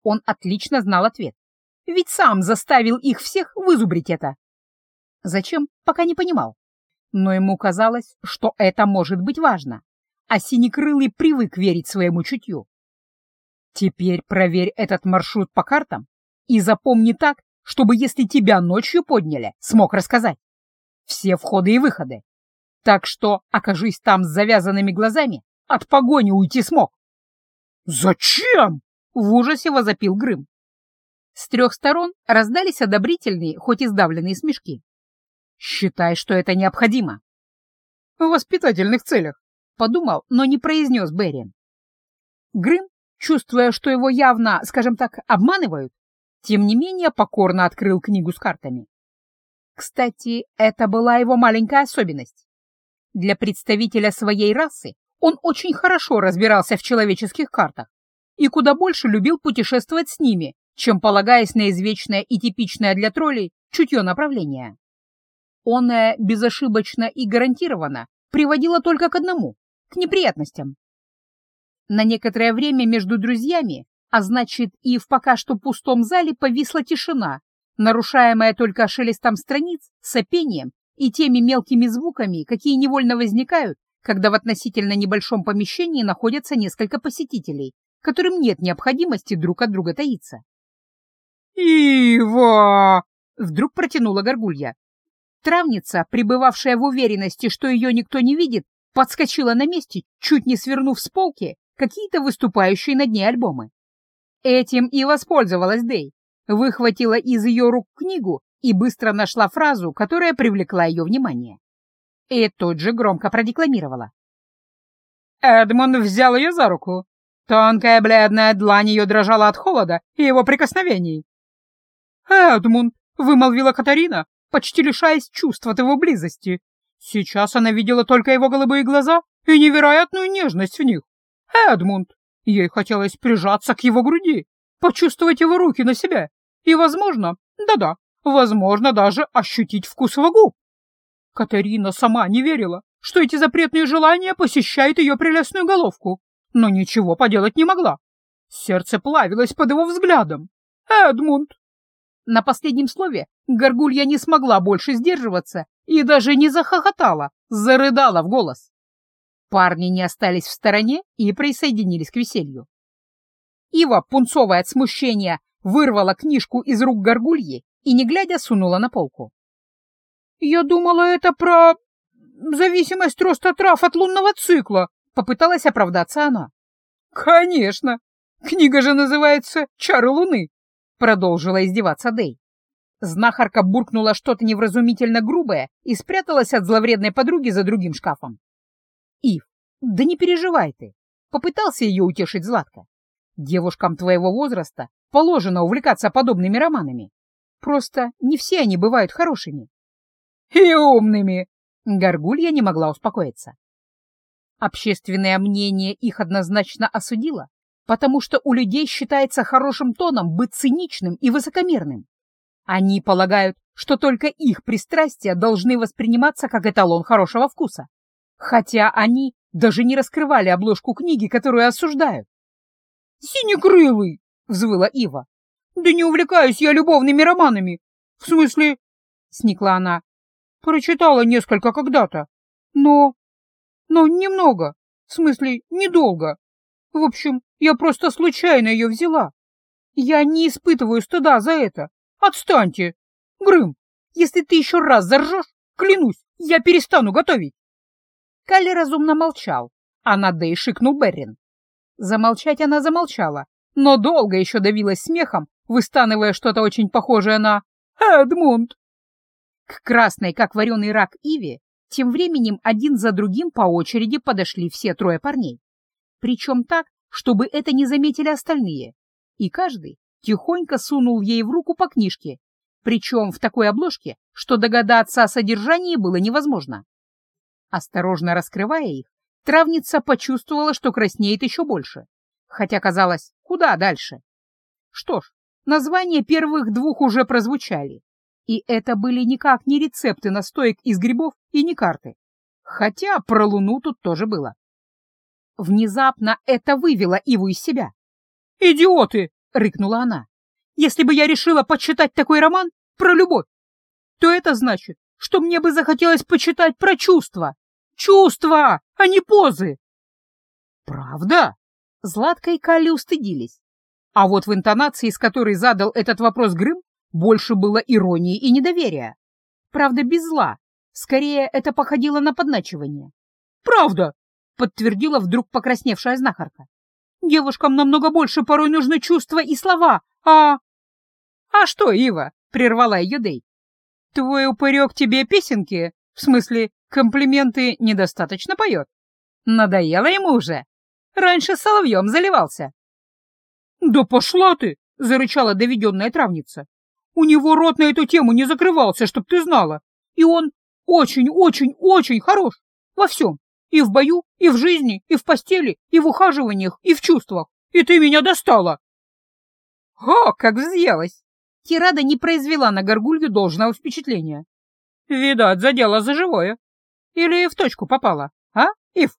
Он отлично знал ответ, ведь сам заставил их всех вызубрить это. Зачем, пока не понимал. Но ему казалось, что это может быть важно, а Синекрылый привык верить своему чутью. Теперь проверь этот маршрут по картам и запомни так, чтобы если тебя ночью подняли, смог рассказать. Все входы и выходы. Так что, окажись там с завязанными глазами, от погони уйти смог. «Зачем?» — в ужасе возопил Грым. С трех сторон раздались одобрительные, хоть и сдавленные смешки. «Считай, что это необходимо». «В воспитательных целях», — подумал, но не произнес Берин. Грым, чувствуя, что его явно, скажем так, обманывают, тем не менее покорно открыл книгу с картами. Кстати, это была его маленькая особенность. Для представителя своей расы он очень хорошо разбирался в человеческих картах и куда больше любил путешествовать с ними, чем полагаясь на извечное и типичное для троллей чутье направления. Оное безошибочно и гарантированно приводило только к одному — к неприятностям. На некоторое время между друзьями, а значит и в пока что пустом зале повисла тишина, нарушаемая только шелестом страниц, сопением и теми мелкими звуками, какие невольно возникают, когда в относительно небольшом помещении находятся несколько посетителей, которым нет необходимости друг от друга таиться. «Ива!» — вдруг протянула горгулья. Травница, пребывавшая в уверенности, что ее никто не видит, подскочила на месте, чуть не свернув с полки какие-то выступающие над ней альбомы. Этим и воспользовалась Дэй, выхватила из ее рук книгу и быстро нашла фразу, которая привлекла ее внимание. И тут же громко продекламировала. Эдмонд взял ее за руку. Тонкая бледная длань ее дрожала от холода и его прикосновений. «Эдмунд!» — вымолвила Катарина, почти лишаясь чувств от его близости. Сейчас она видела только его голубые глаза и невероятную нежность в них. Эдмунд! Ей хотелось прижаться к его груди, почувствовать его руки на себе и, возможно, да-да, возможно, даже ощутить вкус его губ. Катарина сама не верила, что эти запретные желания посещают ее прелестную головку, но ничего поделать не могла. Сердце плавилось под его взглядом. «Эдмунд!» На последнем слове Горгулья не смогла больше сдерживаться и даже не захохотала, зарыдала в голос. Парни не остались в стороне и присоединились к веселью. Ива, пунцовая от смущения, вырвала книжку из рук горгульи и, не глядя, сунула на полку. «Я думала, это про зависимость роста трав от лунного цикла», — попыталась оправдаться она. «Конечно! Книга же называется «Чары Луны», — продолжила издеваться Дэй. Знахарка буркнула что-то невразумительно грубое и спряталась от зловредной подруги за другим шкафом. «Ив, да не переживай ты!» — попытался ее утешить Златка. «Девушкам твоего возраста положено увлекаться подобными романами. Просто не все они бывают хорошими». «И умными!» — Горгулья не могла успокоиться. Общественное мнение их однозначно осудило, потому что у людей считается хорошим тоном быть циничным и высокомерным. Они полагают, что только их пристрастия должны восприниматься как эталон хорошего вкуса, хотя они даже не раскрывали обложку книги, которую осуждают. «Синекрылый!» — взвыла Ива. «Да не увлекаюсь я любовными романами. В смысле...» — сникла она. «Прочитала несколько когда-то, но... но немного, в смысле, недолго. В общем, я просто случайно ее взяла. Я не испытываю стыда за это. Отстаньте! Грым, если ты еще раз заржешь, клянусь, я перестану готовить!» Калли разумно молчал, а на Дэй шикнул Беррин. Замолчать она замолчала, но долго еще давилась смехом, выстанывая что-то очень похожее на «Эдмунд!». К красной, как вареный рак Иве, тем временем один за другим по очереди подошли все трое парней. Причем так, чтобы это не заметили остальные, и каждый тихонько сунул ей в руку по книжке, причем в такой обложке, что догадаться о содержании было невозможно. Осторожно раскрывая их, травница почувствовала, что краснеет еще больше, хотя казалось, куда дальше. Что ж, названия первых двух уже прозвучали, и это были никак не рецепты настоек из грибов и не карты, хотя про луну тут тоже было. Внезапно это вывело Иву из себя. «Идиоты!» — рыкнула она. «Если бы я решила почитать такой роман про любовь, то это значит, что мне бы захотелось почитать про чувства. Чувства, а не позы!» «Правда?» Златка и Калли устыдились. А вот в интонации, с которой задал этот вопрос Грым, больше было иронии и недоверия. Правда, без зла. Скорее, это походило на подначивание. «Правда!» — подтвердила вдруг покрасневшая знахарка. «Девушкам намного больше порой нужны чувства и слова, а...» «А что, Ива?» — прервала ее Дей. «Твой упырек тебе песенки, в смысле, комплименты недостаточно поет? Надоело ему уже? Раньше соловьем заливался». «Да пошла ты!» — зарычала доведенная травница. «У него рот на эту тему не закрывался, чтоб ты знала. И он очень-очень-очень хорош во всем. И в бою, и в жизни, и в постели, и в ухаживаниях, и в чувствах. И ты меня достала!» «О, как взъелась!» Тирада не произвела на горгулью должного впечатления. «Видать, задела за живое. Или в точку попала, а, Ив?»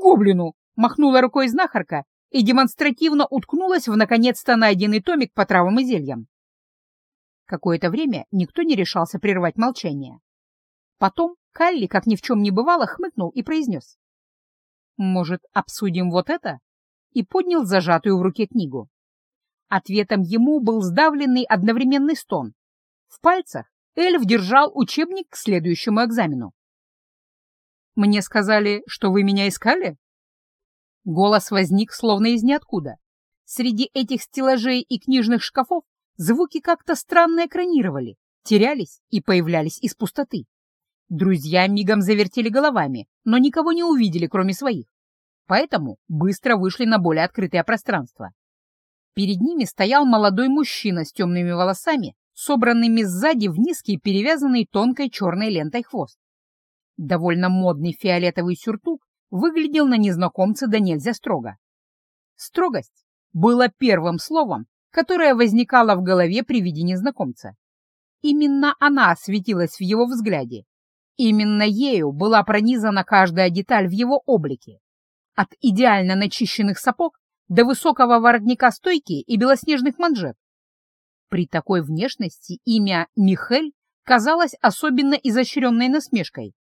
«Гоблину!» — махнула рукой знахарка и демонстративно уткнулась в наконец-то найденный томик по травам и зельям. Какое-то время никто не решался прервать молчание. Потом Калли, как ни в чем не бывало, хмыкнул и произнес. «Может, обсудим вот это?» и поднял зажатую в руке книгу. Ответом ему был сдавленный одновременный стон. В пальцах эльф держал учебник к следующему экзамену. «Мне сказали, что вы меня искали?» Голос возник словно из ниоткуда. Среди этих стеллажей и книжных шкафов звуки как-то странно экранировали, терялись и появлялись из пустоты. Друзья мигом завертели головами, но никого не увидели, кроме своих. Поэтому быстро вышли на более открытое пространство. Перед ними стоял молодой мужчина с темными волосами, собранными сзади в низкий перевязанный тонкой черной лентой хвост. Довольно модный фиолетовый сюртук выглядел на незнакомца да нельзя строго. Строгость была первым словом, которое возникало в голове при виде незнакомца. Именно она осветилась в его взгляде. Именно ею была пронизана каждая деталь в его облике. От идеально начищенных сапог до высокого воротника стойки и белоснежных манжет. При такой внешности имя Михель казалось особенно изощренной насмешкой.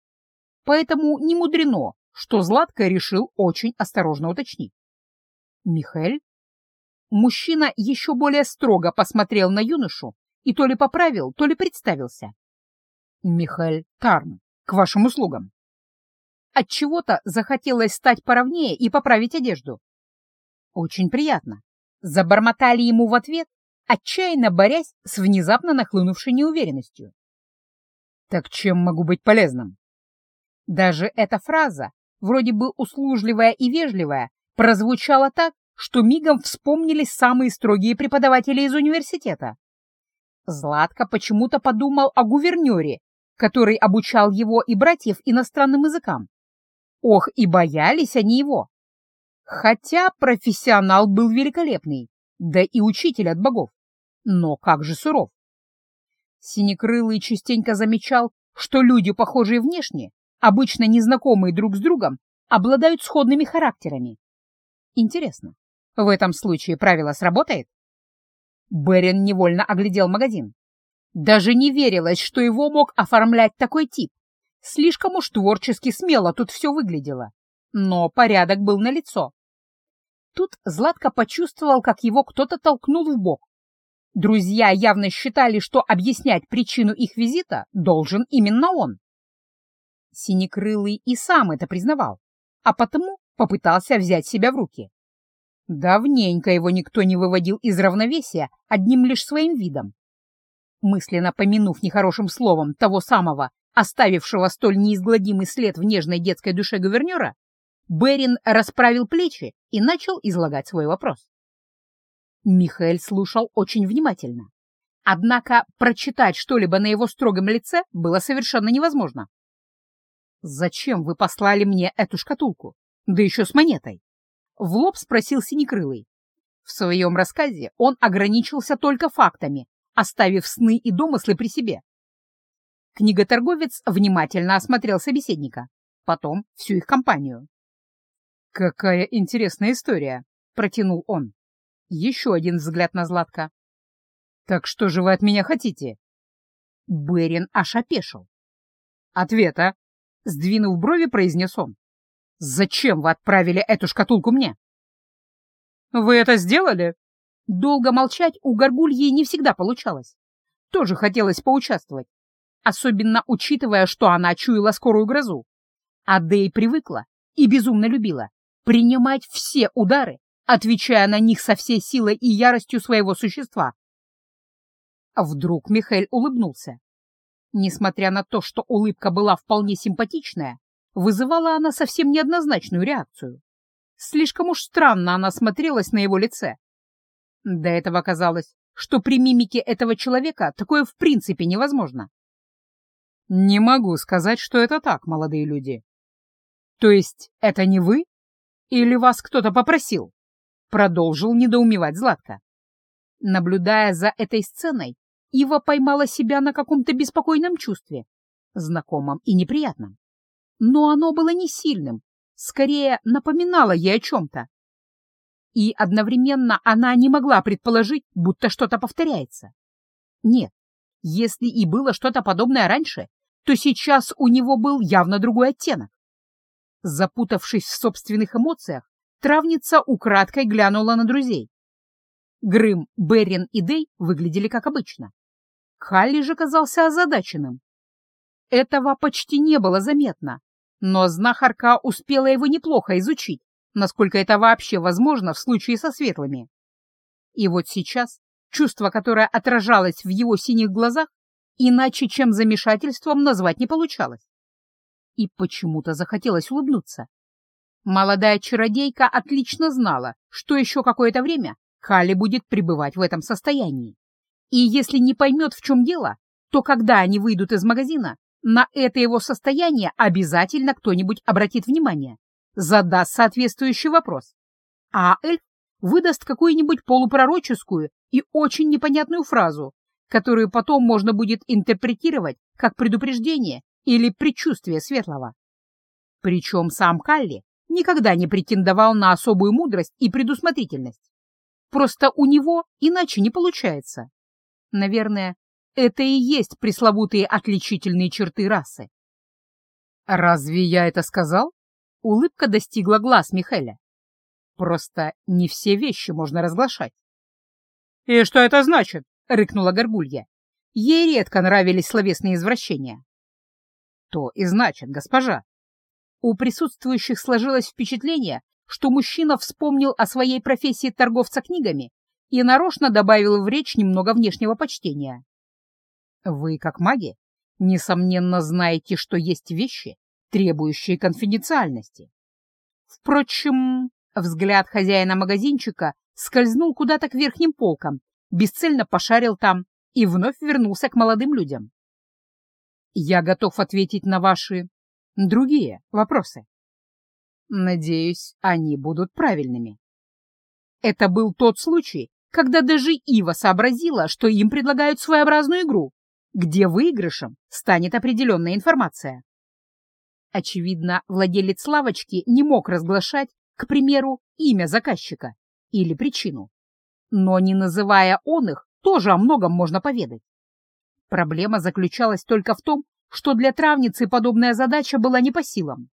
Поэтому не мудрено, что Златко решил очень осторожно уточнить. «Михель?» Мужчина еще более строго посмотрел на юношу и то ли поправил, то ли представился. «Михель Тарм, к вашим услугам». Отчего-то захотелось стать поровнее и поправить одежду. «Очень приятно». Забормотали ему в ответ, отчаянно борясь с внезапно нахлынувшей неуверенностью. «Так чем могу быть полезным?» Даже эта фраза вроде бы услужливая и вежливая, прозвучала так, что мигом вспомнились самые строгие преподаватели из университета. Златко почему-то подумал о гувернере, который обучал его и братьев иностранным языкам. Ох, и боялись они его. Хотя профессионал был великолепный, да и учитель от богов. Но как же суров. Синекрылый частенько замечал, что люди, похожие внешне, обычно незнакомые друг с другом, обладают сходными характерами. Интересно, в этом случае правило сработает? Берин невольно оглядел магазин. Даже не верилось, что его мог оформлять такой тип. Слишком уж творчески смело тут все выглядело. Но порядок был налицо. Тут Златко почувствовал, как его кто-то толкнул в бок. Друзья явно считали, что объяснять причину их визита должен именно он. Синекрылый и сам это признавал, а потому попытался взять себя в руки. Давненько его никто не выводил из равновесия одним лишь своим видом. Мысленно помянув нехорошим словом того самого, оставившего столь неизгладимый след в нежной детской душе гувернера, Берин расправил плечи и начал излагать свой вопрос. Михаил слушал очень внимательно. Однако прочитать что-либо на его строгом лице было совершенно невозможно. «Зачем вы послали мне эту шкатулку? Да еще с монетой?» В лоб спросил Синекрылый. В своем рассказе он ограничился только фактами, оставив сны и домыслы при себе. Книготорговец внимательно осмотрел собеседника, потом всю их компанию. «Какая интересная история!» — протянул он. Еще один взгляд на Златка. «Так что же вы от меня хотите?» Берин аж опешил. «Ответа!» — сдвинув брови, произнес он. «Зачем вы отправили эту шкатулку мне?» «Вы это сделали?» Долго молчать у горгульи не всегда получалось. Тоже хотелось поучаствовать, особенно учитывая, что она чуяла скорую грозу. А Дэй привыкла и безумно любила принимать все удары, отвечая на них со всей силой и яростью своего существа. Вдруг Михаил улыбнулся. Несмотря на то, что улыбка была вполне симпатичная, вызывала она совсем неоднозначную реакцию. Слишком уж странно она смотрелась на его лице. До этого казалось, что при мимике этого человека такое в принципе невозможно. Не могу сказать, что это так, молодые люди. То есть это не вы? Или вас кто-то попросил? Продолжил недоумевать Златко. Наблюдая за этой сценой, Ива поймала себя на каком-то беспокойном чувстве, знакомом и неприятном. Но оно было не сильным, скорее напоминала ей о чем-то. И одновременно она не могла предположить, будто что-то повторяется. Нет, если и было что-то подобное раньше, то сейчас у него был явно другой оттенок. Запутавшись в собственных эмоциях, травница украдкой глянула на друзей. Грым, Берин и Дей выглядели как обычно. Халли же казался озадаченным. Этого почти не было заметно, но знахарка успела его неплохо изучить, насколько это вообще возможно в случае со светлыми. И вот сейчас чувство, которое отражалось в его синих глазах, иначе чем замешательством назвать не получалось. И почему-то захотелось улыбнуться. Молодая чародейка отлично знала, что еще какое-то время Хали будет пребывать в этом состоянии. И если не поймет, в чем дело, то когда они выйдут из магазина, на это его состояние обязательно кто-нибудь обратит внимание, задаст соответствующий вопрос. А эльф выдаст какую-нибудь полупророческую и очень непонятную фразу, которую потом можно будет интерпретировать как предупреждение или предчувствие светлого. Причем сам Калли никогда не претендовал на особую мудрость и предусмотрительность. Просто у него иначе не получается. Наверное, это и есть пресловутые отличительные черты расы. «Разве я это сказал?» Улыбка достигла глаз Михеля. «Просто не все вещи можно разглашать». «И что это значит?» — рыкнула Горгулья. Ей редко нравились словесные извращения. «То и значит, госпожа». У присутствующих сложилось впечатление, что мужчина вспомнил о своей профессии торговца книгами и нарочно добавил в речь немного внешнего почтения. Вы, как маги, несомненно знаете, что есть вещи, требующие конфиденциальности. Впрочем, взгляд хозяина магазинчика скользнул куда-то к верхним полкам, бесцельно пошарил там и вновь вернулся к молодым людям. Я готов ответить на ваши другие вопросы. Надеюсь, они будут правильными. Это был тот случай, когда даже Ива сообразила, что им предлагают своеобразную игру, где выигрышем станет определенная информация. Очевидно, владелец лавочки не мог разглашать, к примеру, имя заказчика или причину. Но не называя он их, тоже о многом можно поведать. Проблема заключалась только в том, что для травницы подобная задача была не по силам.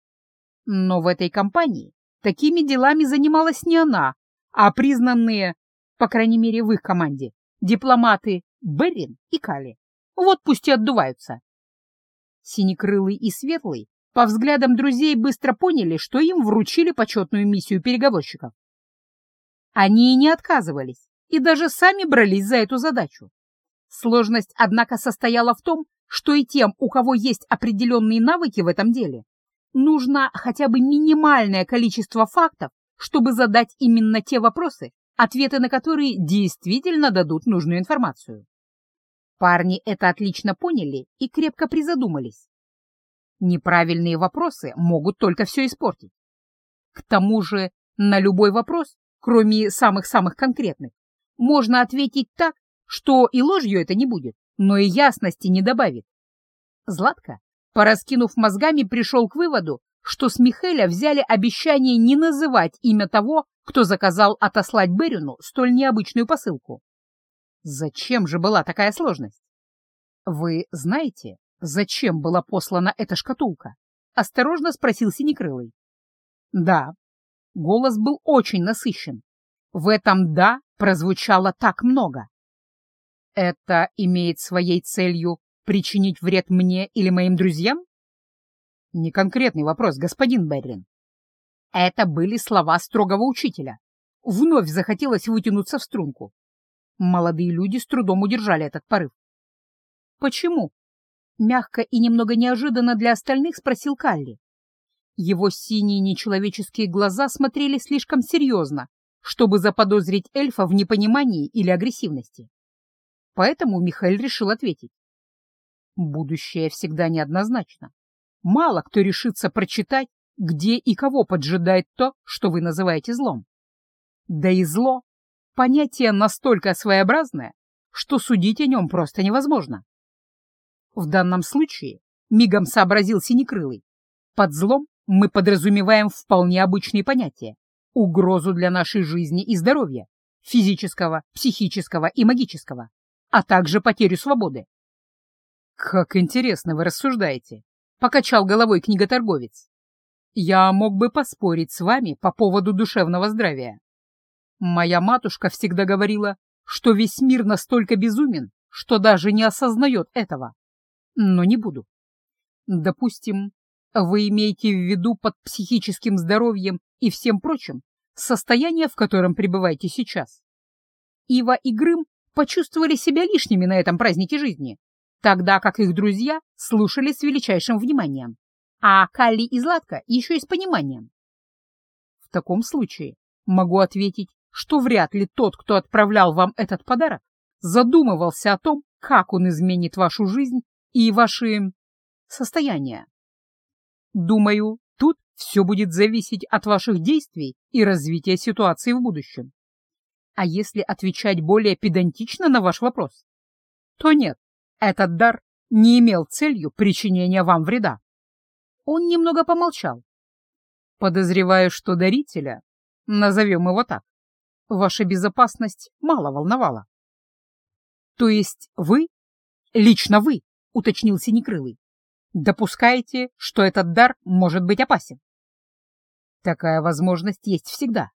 Но в этой компании такими делами занималась не она, а признанные, по крайней мере в их команде, дипломаты Берин и Кали. Вот пусть и отдуваются. Синекрылый и Светлый по взглядам друзей быстро поняли, что им вручили почетную миссию переговорщиков. Они и не отказывались, и даже сами брались за эту задачу. Сложность, однако, состояла в том, что и тем, у кого есть определенные навыки в этом деле, нужно хотя бы минимальное количество фактов, чтобы задать именно те вопросы, ответы на которые действительно дадут нужную информацию. Парни это отлично поняли и крепко призадумались. Неправильные вопросы могут только все испортить. К тому же на любой вопрос, кроме самых-самых конкретных, можно ответить так, что и ложью это не будет, но и ясности не добавит. Златко, пораскинув мозгами, пришел к выводу, что с Михеля взяли обещание не называть имя того, кто заказал отослать Берину столь необычную посылку. Зачем же была такая сложность? Вы знаете, зачем была послана эта шкатулка? Осторожно спросил Синекрылый. Да. Голос был очень насыщен. В этом «да» прозвучало так много. Это имеет своей целью причинить вред мне или моим друзьям? Не конкретный вопрос, господин Беррин. Это были слова строгого учителя. Вновь захотелось вытянуться в струнку. Молодые люди с трудом удержали этот порыв. «Почему?» — мягко и немного неожиданно для остальных спросил Калли. Его синие нечеловеческие глаза смотрели слишком серьезно, чтобы заподозрить эльфа в непонимании или агрессивности. Поэтому Михаил решил ответить. Будущее всегда неоднозначно. Мало кто решится прочитать, где и кого поджидает то, что вы называете злом. Да и зло — понятие настолько своеобразное, что судить о нем просто невозможно. В данном случае, мигом сообразил Синекрылый, под злом мы подразумеваем вполне обычные понятия, угрозу для нашей жизни и здоровья, физического, психического и магического, а также потерю свободы. «Как интересно вы рассуждаете», — покачал головой книготорговец. «Я мог бы поспорить с вами по поводу душевного здравия. Моя матушка всегда говорила, что весь мир настолько безумен, что даже не осознает этого. Но не буду. Допустим, вы имеете в виду под психическим здоровьем и всем прочим состояние, в котором пребываете сейчас. Ива и Грым почувствовали себя лишними на этом празднике жизни, тогда как их друзья слушали с величайшим вниманием, а Калли и Златка еще и с пониманием. В таком случае могу ответить, что вряд ли тот, кто отправлял вам этот подарок, задумывался о том, как он изменит вашу жизнь и ваши состояния. Думаю, тут все будет зависеть от ваших действий и развития ситуации в будущем. А если отвечать более педантично на ваш вопрос, то нет, этот дар не имел целью причинения вам вреда. Он немного помолчал. Подозреваю, что дарителя, назовем его так, ваша безопасность мало волновала. То есть вы, лично вы, уточнил Синекрылый, допускаете, что этот дар может быть опасен? Такая возможность есть всегда,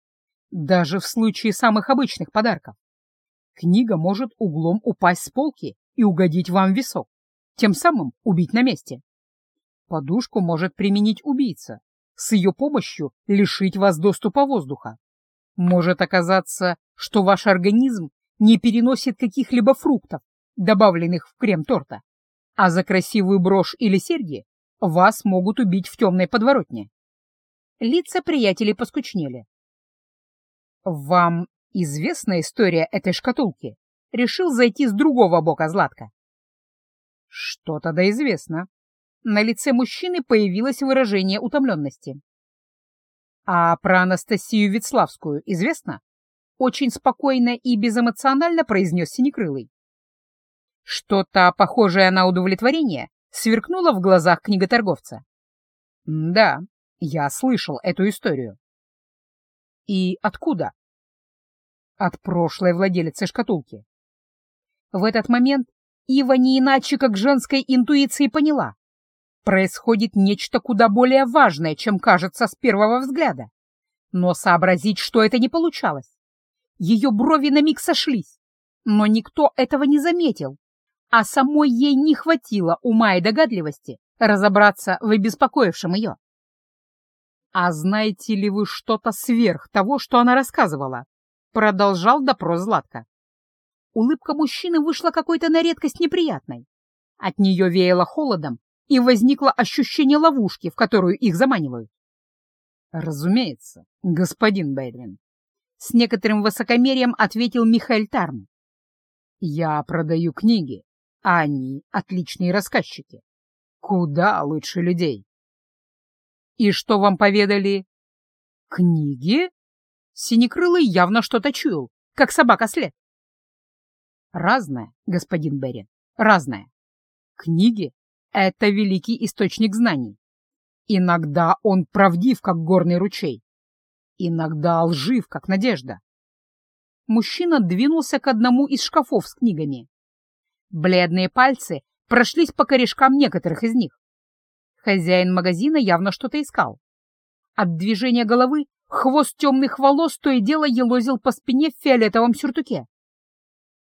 даже в случае самых обычных подарков. Книга может углом упасть с полки и угодить вам в висок, тем самым убить на месте. Подушку может применить убийца, с ее помощью лишить вас доступа воздуха. Может оказаться, что ваш организм не переносит каких-либо фруктов, добавленных в крем торта, а за красивую брошь или серьги вас могут убить в темной подворотне. Лица приятелей поскучнели. Вам известна история этой шкатулки? решил зайти с другого бока Златка. Что-то да известно. На лице мужчины появилось выражение утомленности. А про Анастасию Вицлавскую известно? Очень спокойно и безэмоционально произнес Синекрылый. Что-то похожее на удовлетворение сверкнуло в глазах книготорговца. Да, я слышал эту историю. И откуда? От прошлой владелицы шкатулки. В этот момент Ива не иначе, как женской интуиции поняла. Происходит нечто куда более важное, чем кажется с первого взгляда. Но сообразить, что это не получалось. Ее брови на миг сошлись, но никто этого не заметил, а самой ей не хватило ума и догадливости разобраться в обеспокоившем ее. «А знаете ли вы что-то сверх того, что она рассказывала?» Продолжал допрос Златка. Улыбка мужчины вышла какой-то на редкость неприятной. От нее веяло холодом и возникло ощущение ловушки, в которую их заманивают. «Разумеется, господин Бэйдвин», — с некоторым высокомерием ответил Михаил Тарм. «Я продаю книги, они отличные рассказчики. Куда лучше людей». «И что вам поведали?» «Книги?» Синекрылый явно что-то чуял, как собака след. «Разное, господин Берин, разное. Книги — это великий источник знаний. Иногда он правдив, как горный ручей. Иногда лжив, как надежда. Мужчина двинулся к одному из шкафов с книгами. Бледные пальцы прошлись по корешкам некоторых из них. Хозяин магазина явно что-то искал. От движения головы хвост темных волос то и дело елозил по спине в фиолетовом сюртуке.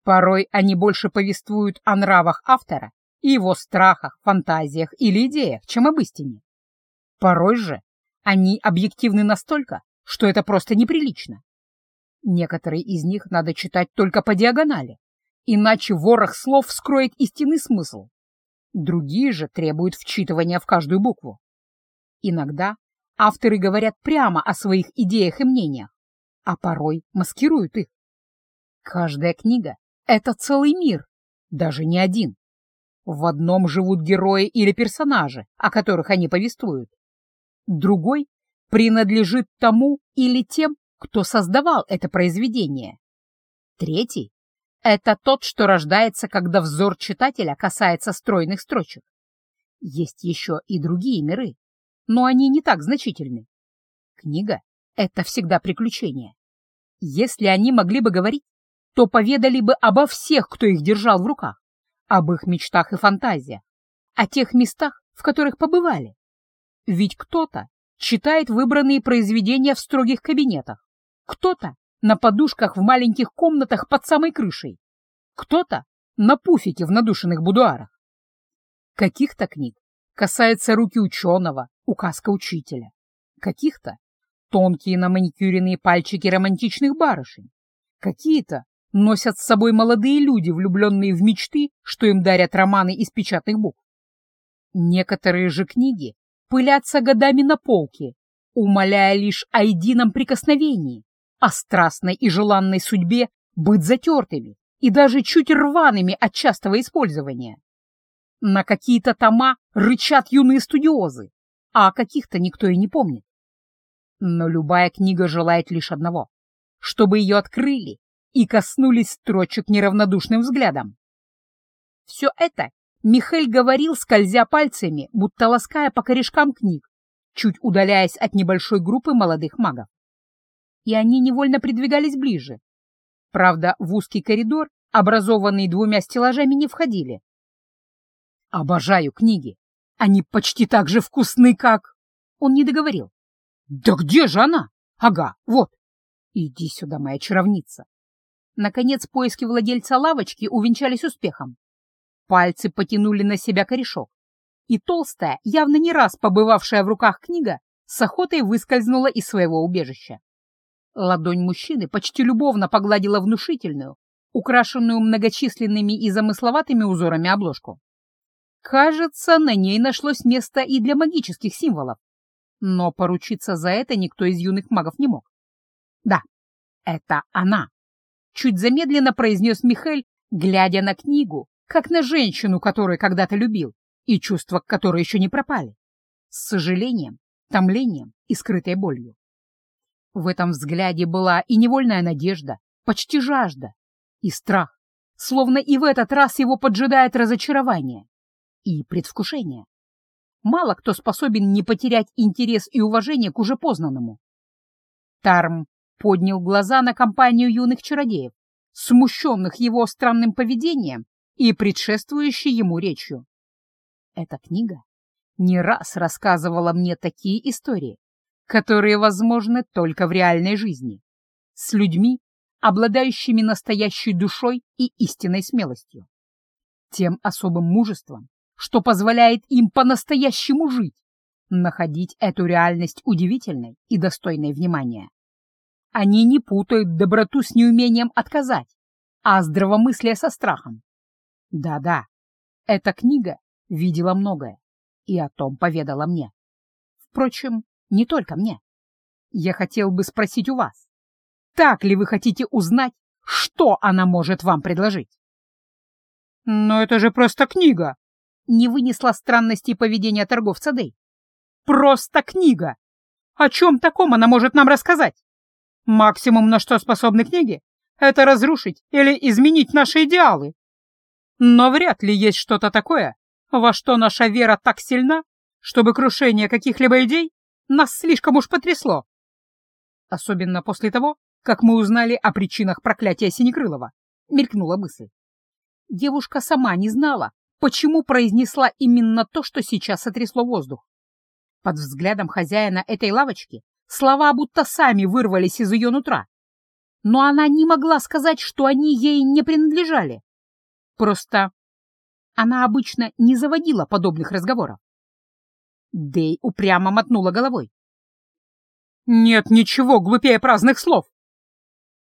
Порой они больше повествуют о нравах автора и его страхах, фантазиях или идеях, чем об истине. Порой же они объективны настолько, что это просто неприлично. Некоторые из них надо читать только по диагонали, иначе ворох слов вскроет истинный смысл. Другие же требуют вчитывания в каждую букву. Иногда авторы говорят прямо о своих идеях и мнениях, а порой маскируют их. Каждая книга — это целый мир, даже не один. В одном живут герои или персонажи, о которых они повествуют другой принадлежит тому или тем, кто создавал это произведение. Третий — это тот, что рождается, когда взор читателя касается стройных строчек. Есть еще и другие миры, но они не так значительны. Книга — это всегда приключение. Если они могли бы говорить, то поведали бы обо всех, кто их держал в руках, об их мечтах и фантазиях, о тех местах, в которых побывали. Ведь кто-то читает выбранные произведения в строгих кабинетах, кто-то на подушках в маленьких комнатах под самой крышей, кто-то на пуфике в надушенных будуарах. Каких-то книг касается руки ученого, указка учителя, каких-то тонкие на маникюренные пальчики романтичных барышень, какие-то носят с собой молодые люди, влюбленные в мечты, что им дарят романы из печатных букв. Некоторые же книги пылятся годами на полке, умоляя лишь о едином прикосновении, о страстной и желанной судьбе быть затертыми и даже чуть рваными от частого использования. На какие-то тома рычат юные студиозы, а о каких-то никто и не помнит. Но любая книга желает лишь одного — чтобы ее открыли и коснулись строчек неравнодушным взглядом. Все это Михель говорил, скользя пальцами, будто лаская по корешкам книг, чуть удаляясь от небольшой группы молодых магов. И они невольно придвигались ближе. Правда, в узкий коридор, образованный двумя стеллажами, не входили. «Обожаю книги. Они почти так же вкусны, как...» Он не договорил. «Да где же она? Ага, вот. Иди сюда, моя чаровница». Наконец, поиски владельца лавочки увенчались успехом. Пальцы потянули на себя корешок, и толстая, явно не раз побывавшая в руках книга, с охотой выскользнула из своего убежища. Ладонь мужчины почти любовно погладила внушительную, украшенную многочисленными и замысловатыми узорами обложку. Кажется, на ней нашлось место и для магических символов, но поручиться за это никто из юных магов не мог. Да, это она. Чуть замедленно произнес Михель, глядя на книгу, как на женщину, которую когда-то любил, и чувства, которые еще не пропали, с сожалением, томлением и скрытой болью. В этом взгляде была и невольная надежда, почти жажда, и страх, словно и в этот раз его поджидает разочарование и предвкушение. Мало кто способен не потерять интерес и уважение к уже познанному. Тарм поднял глаза на компанию юных чародеев, смущенных его странным поведением и предшествующей ему речью. Эта книга не раз рассказывала мне такие истории, которые возможны только в реальной жизни, с людьми, обладающими настоящей душой и истинной смелостью, тем особым мужеством, что позволяет им по-настоящему жить, находить эту реальность удивительной и достойной внимания. Они не путают доброту с неумением отказать, а здравомыслие со страхом, да-да, эта книга видела многое, И о том поведала мне. Впрочем, не только мне. Я хотел бы спросить у вас, так ли вы хотите узнать, что она может вам предложить? «Но это же просто книга!» Не вынесла странностей поведения торговца Дэй. «Просто книга! О чем таком она может нам рассказать? Максимум, на что способны книги, это разрушить или изменить наши идеалы. Но вряд ли есть что-то такое, во что наша вера так сильна, чтобы крушение каких-либо идей нас слишком уж потрясло. Особенно после того, как мы узнали о причинах проклятия Синекрылова, мелькнула мысль. Девушка сама не знала, почему произнесла именно то, что сейчас сотрясло воздух. Под взглядом хозяина этой лавочки слова будто сами вырвались из ее нутра. Но она не могла сказать, что они ей не принадлежали. Просто она обычно не заводила подобных разговоров. Дэй упрямо мотнула головой. «Нет ничего глупее праздных слов!»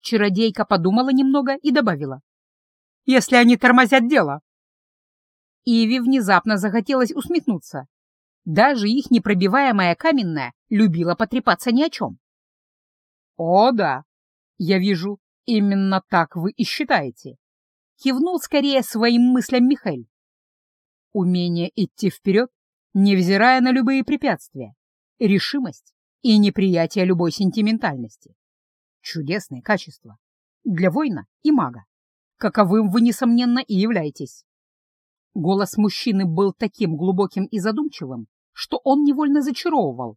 Чародейка подумала немного и добавила если они тормозят дело. Иви внезапно захотелось усмехнуться. Даже их непробиваемая каменная любила потрепаться ни о чем. «О, да, я вижу, именно так вы и считаете», — кивнул скорее своим мыслям Михаил. «Умение идти вперед, невзирая на любые препятствия, решимость и неприятие любой сентиментальности. Чудесные качества для воина и мага каковым вы, несомненно, и являетесь. Голос мужчины был таким глубоким и задумчивым, что он невольно зачаровывал.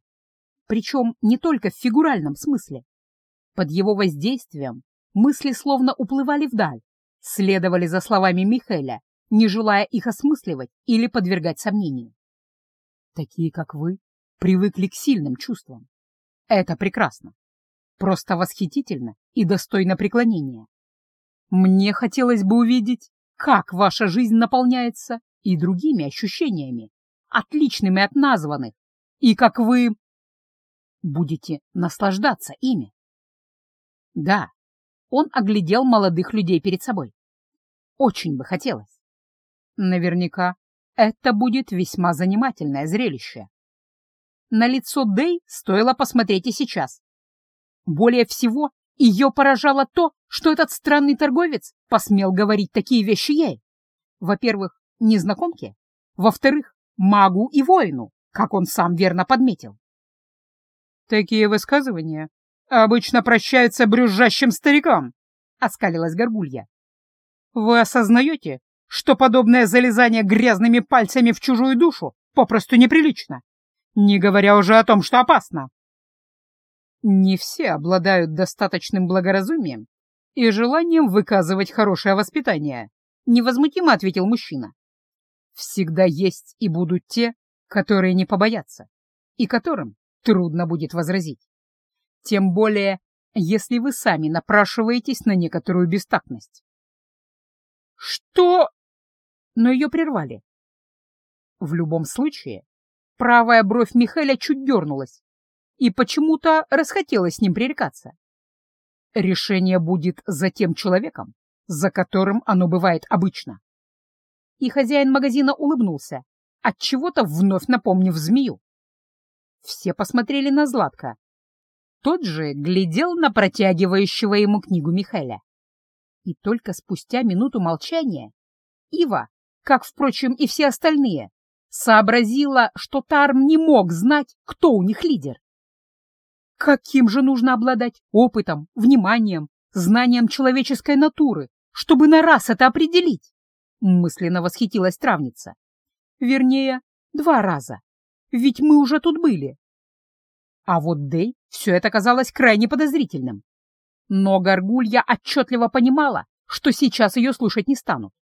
Причем не только в фигуральном смысле. Под его воздействием мысли словно уплывали вдаль, следовали за словами Михеля, не желая их осмысливать или подвергать сомнению. Такие, как вы, привыкли к сильным чувствам. Это прекрасно. Просто восхитительно и достойно преклонения. Мне хотелось бы увидеть, как ваша жизнь наполняется и другими ощущениями, отличными от названных, и как вы будете наслаждаться ими. Да, он оглядел молодых людей перед собой. Очень бы хотелось. Наверняка это будет весьма занимательное зрелище. На лицо Дэй стоило посмотреть и сейчас. Более всего ее поражало то, что этот странный торговец посмел говорить такие вещи ей. Во-первых, незнакомке. Во-вторых, магу и воину, как он сам верно подметил. Такие высказывания обычно прощаются брюзжащим старикам, — оскалилась Горгулья. Вы осознаете, что подобное залезание грязными пальцами в чужую душу попросту неприлично, не говоря уже о том, что опасно? Не все обладают достаточным благоразумием и желанием выказывать хорошее воспитание, невозмутимо ответил мужчина. Всегда есть и будут те, которые не побоятся, и которым трудно будет возразить. Тем более, если вы сами напрашиваетесь на некоторую бестактность. Что? Но ее прервали. В любом случае, правая бровь Михаила чуть дернулась, и почему-то расхотелось с ним пререкаться. Решение будет за тем человеком, за которым оно бывает обычно. И хозяин магазина улыбнулся, отчего-то вновь напомнив змею. Все посмотрели на Златка. Тот же глядел на протягивающего ему книгу Михаила. И только спустя минуту молчания Ива, как, впрочем, и все остальные, сообразила, что Тарм не мог знать, кто у них лидер. Каким же нужно обладать опытом, вниманием, знанием человеческой натуры, чтобы на раз это определить? Мысленно восхитилась травница. Вернее, два раза. Ведь мы уже тут были. А вот Дэй все это казалось крайне подозрительным. Но Горгулья отчетливо понимала, что сейчас ее слушать не станут.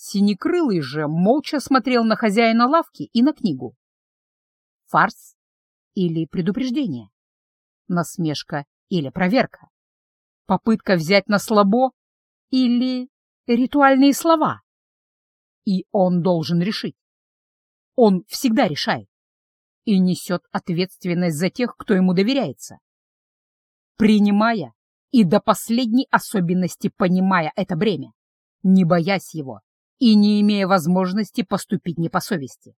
Синекрылый же молча смотрел на хозяина лавки и на книгу. Фарс или предупреждение? насмешка или проверка, попытка взять на слабо или ритуальные слова. И он должен решить. Он всегда решает и несет ответственность за тех, кто ему доверяется. Принимая и до последней особенности понимая это бремя, не боясь его и не имея возможности поступить не по совести.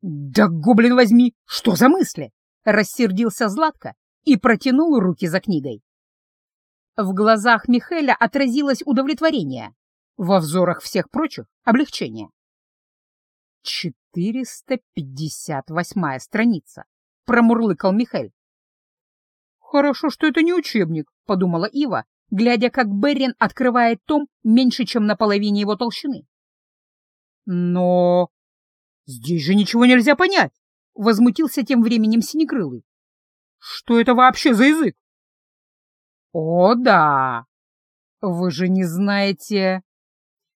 «Да, гоблин возьми, что за мысли?» — рассердился Златко и протянул руки за книгой. В глазах Михеля отразилось удовлетворение, во взорах всех прочих — облегчение. «Четыреста пятьдесят восьмая страница», — промурлыкал Михель. «Хорошо, что это не учебник», — подумала Ива, глядя, как Беррин открывает том меньше, чем на половине его толщины. «Но здесь же ничего нельзя понять», — возмутился тем временем Синекрылый. «Что это вообще за язык?» «О, да! Вы же не знаете...»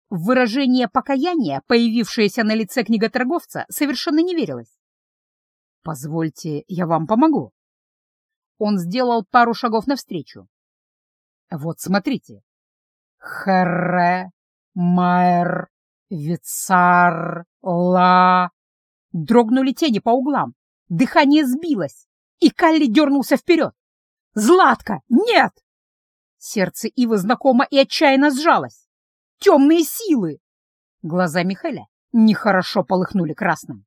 Выражение покаяния, появившееся на лице книготорговца, совершенно не верилось. «Позвольте, я вам помогу». Он сделал пару шагов навстречу. «Вот смотрите. Хэре, Майер, Вицар, Ла...» Дрогнули тени по углам, дыхание сбилось, и Калли дернулся вперед. «Златка, нет!» Сердце Ивы знакомо и отчаянно сжалось. «Темные силы!» Глаза Михаля нехорошо полыхнули красным.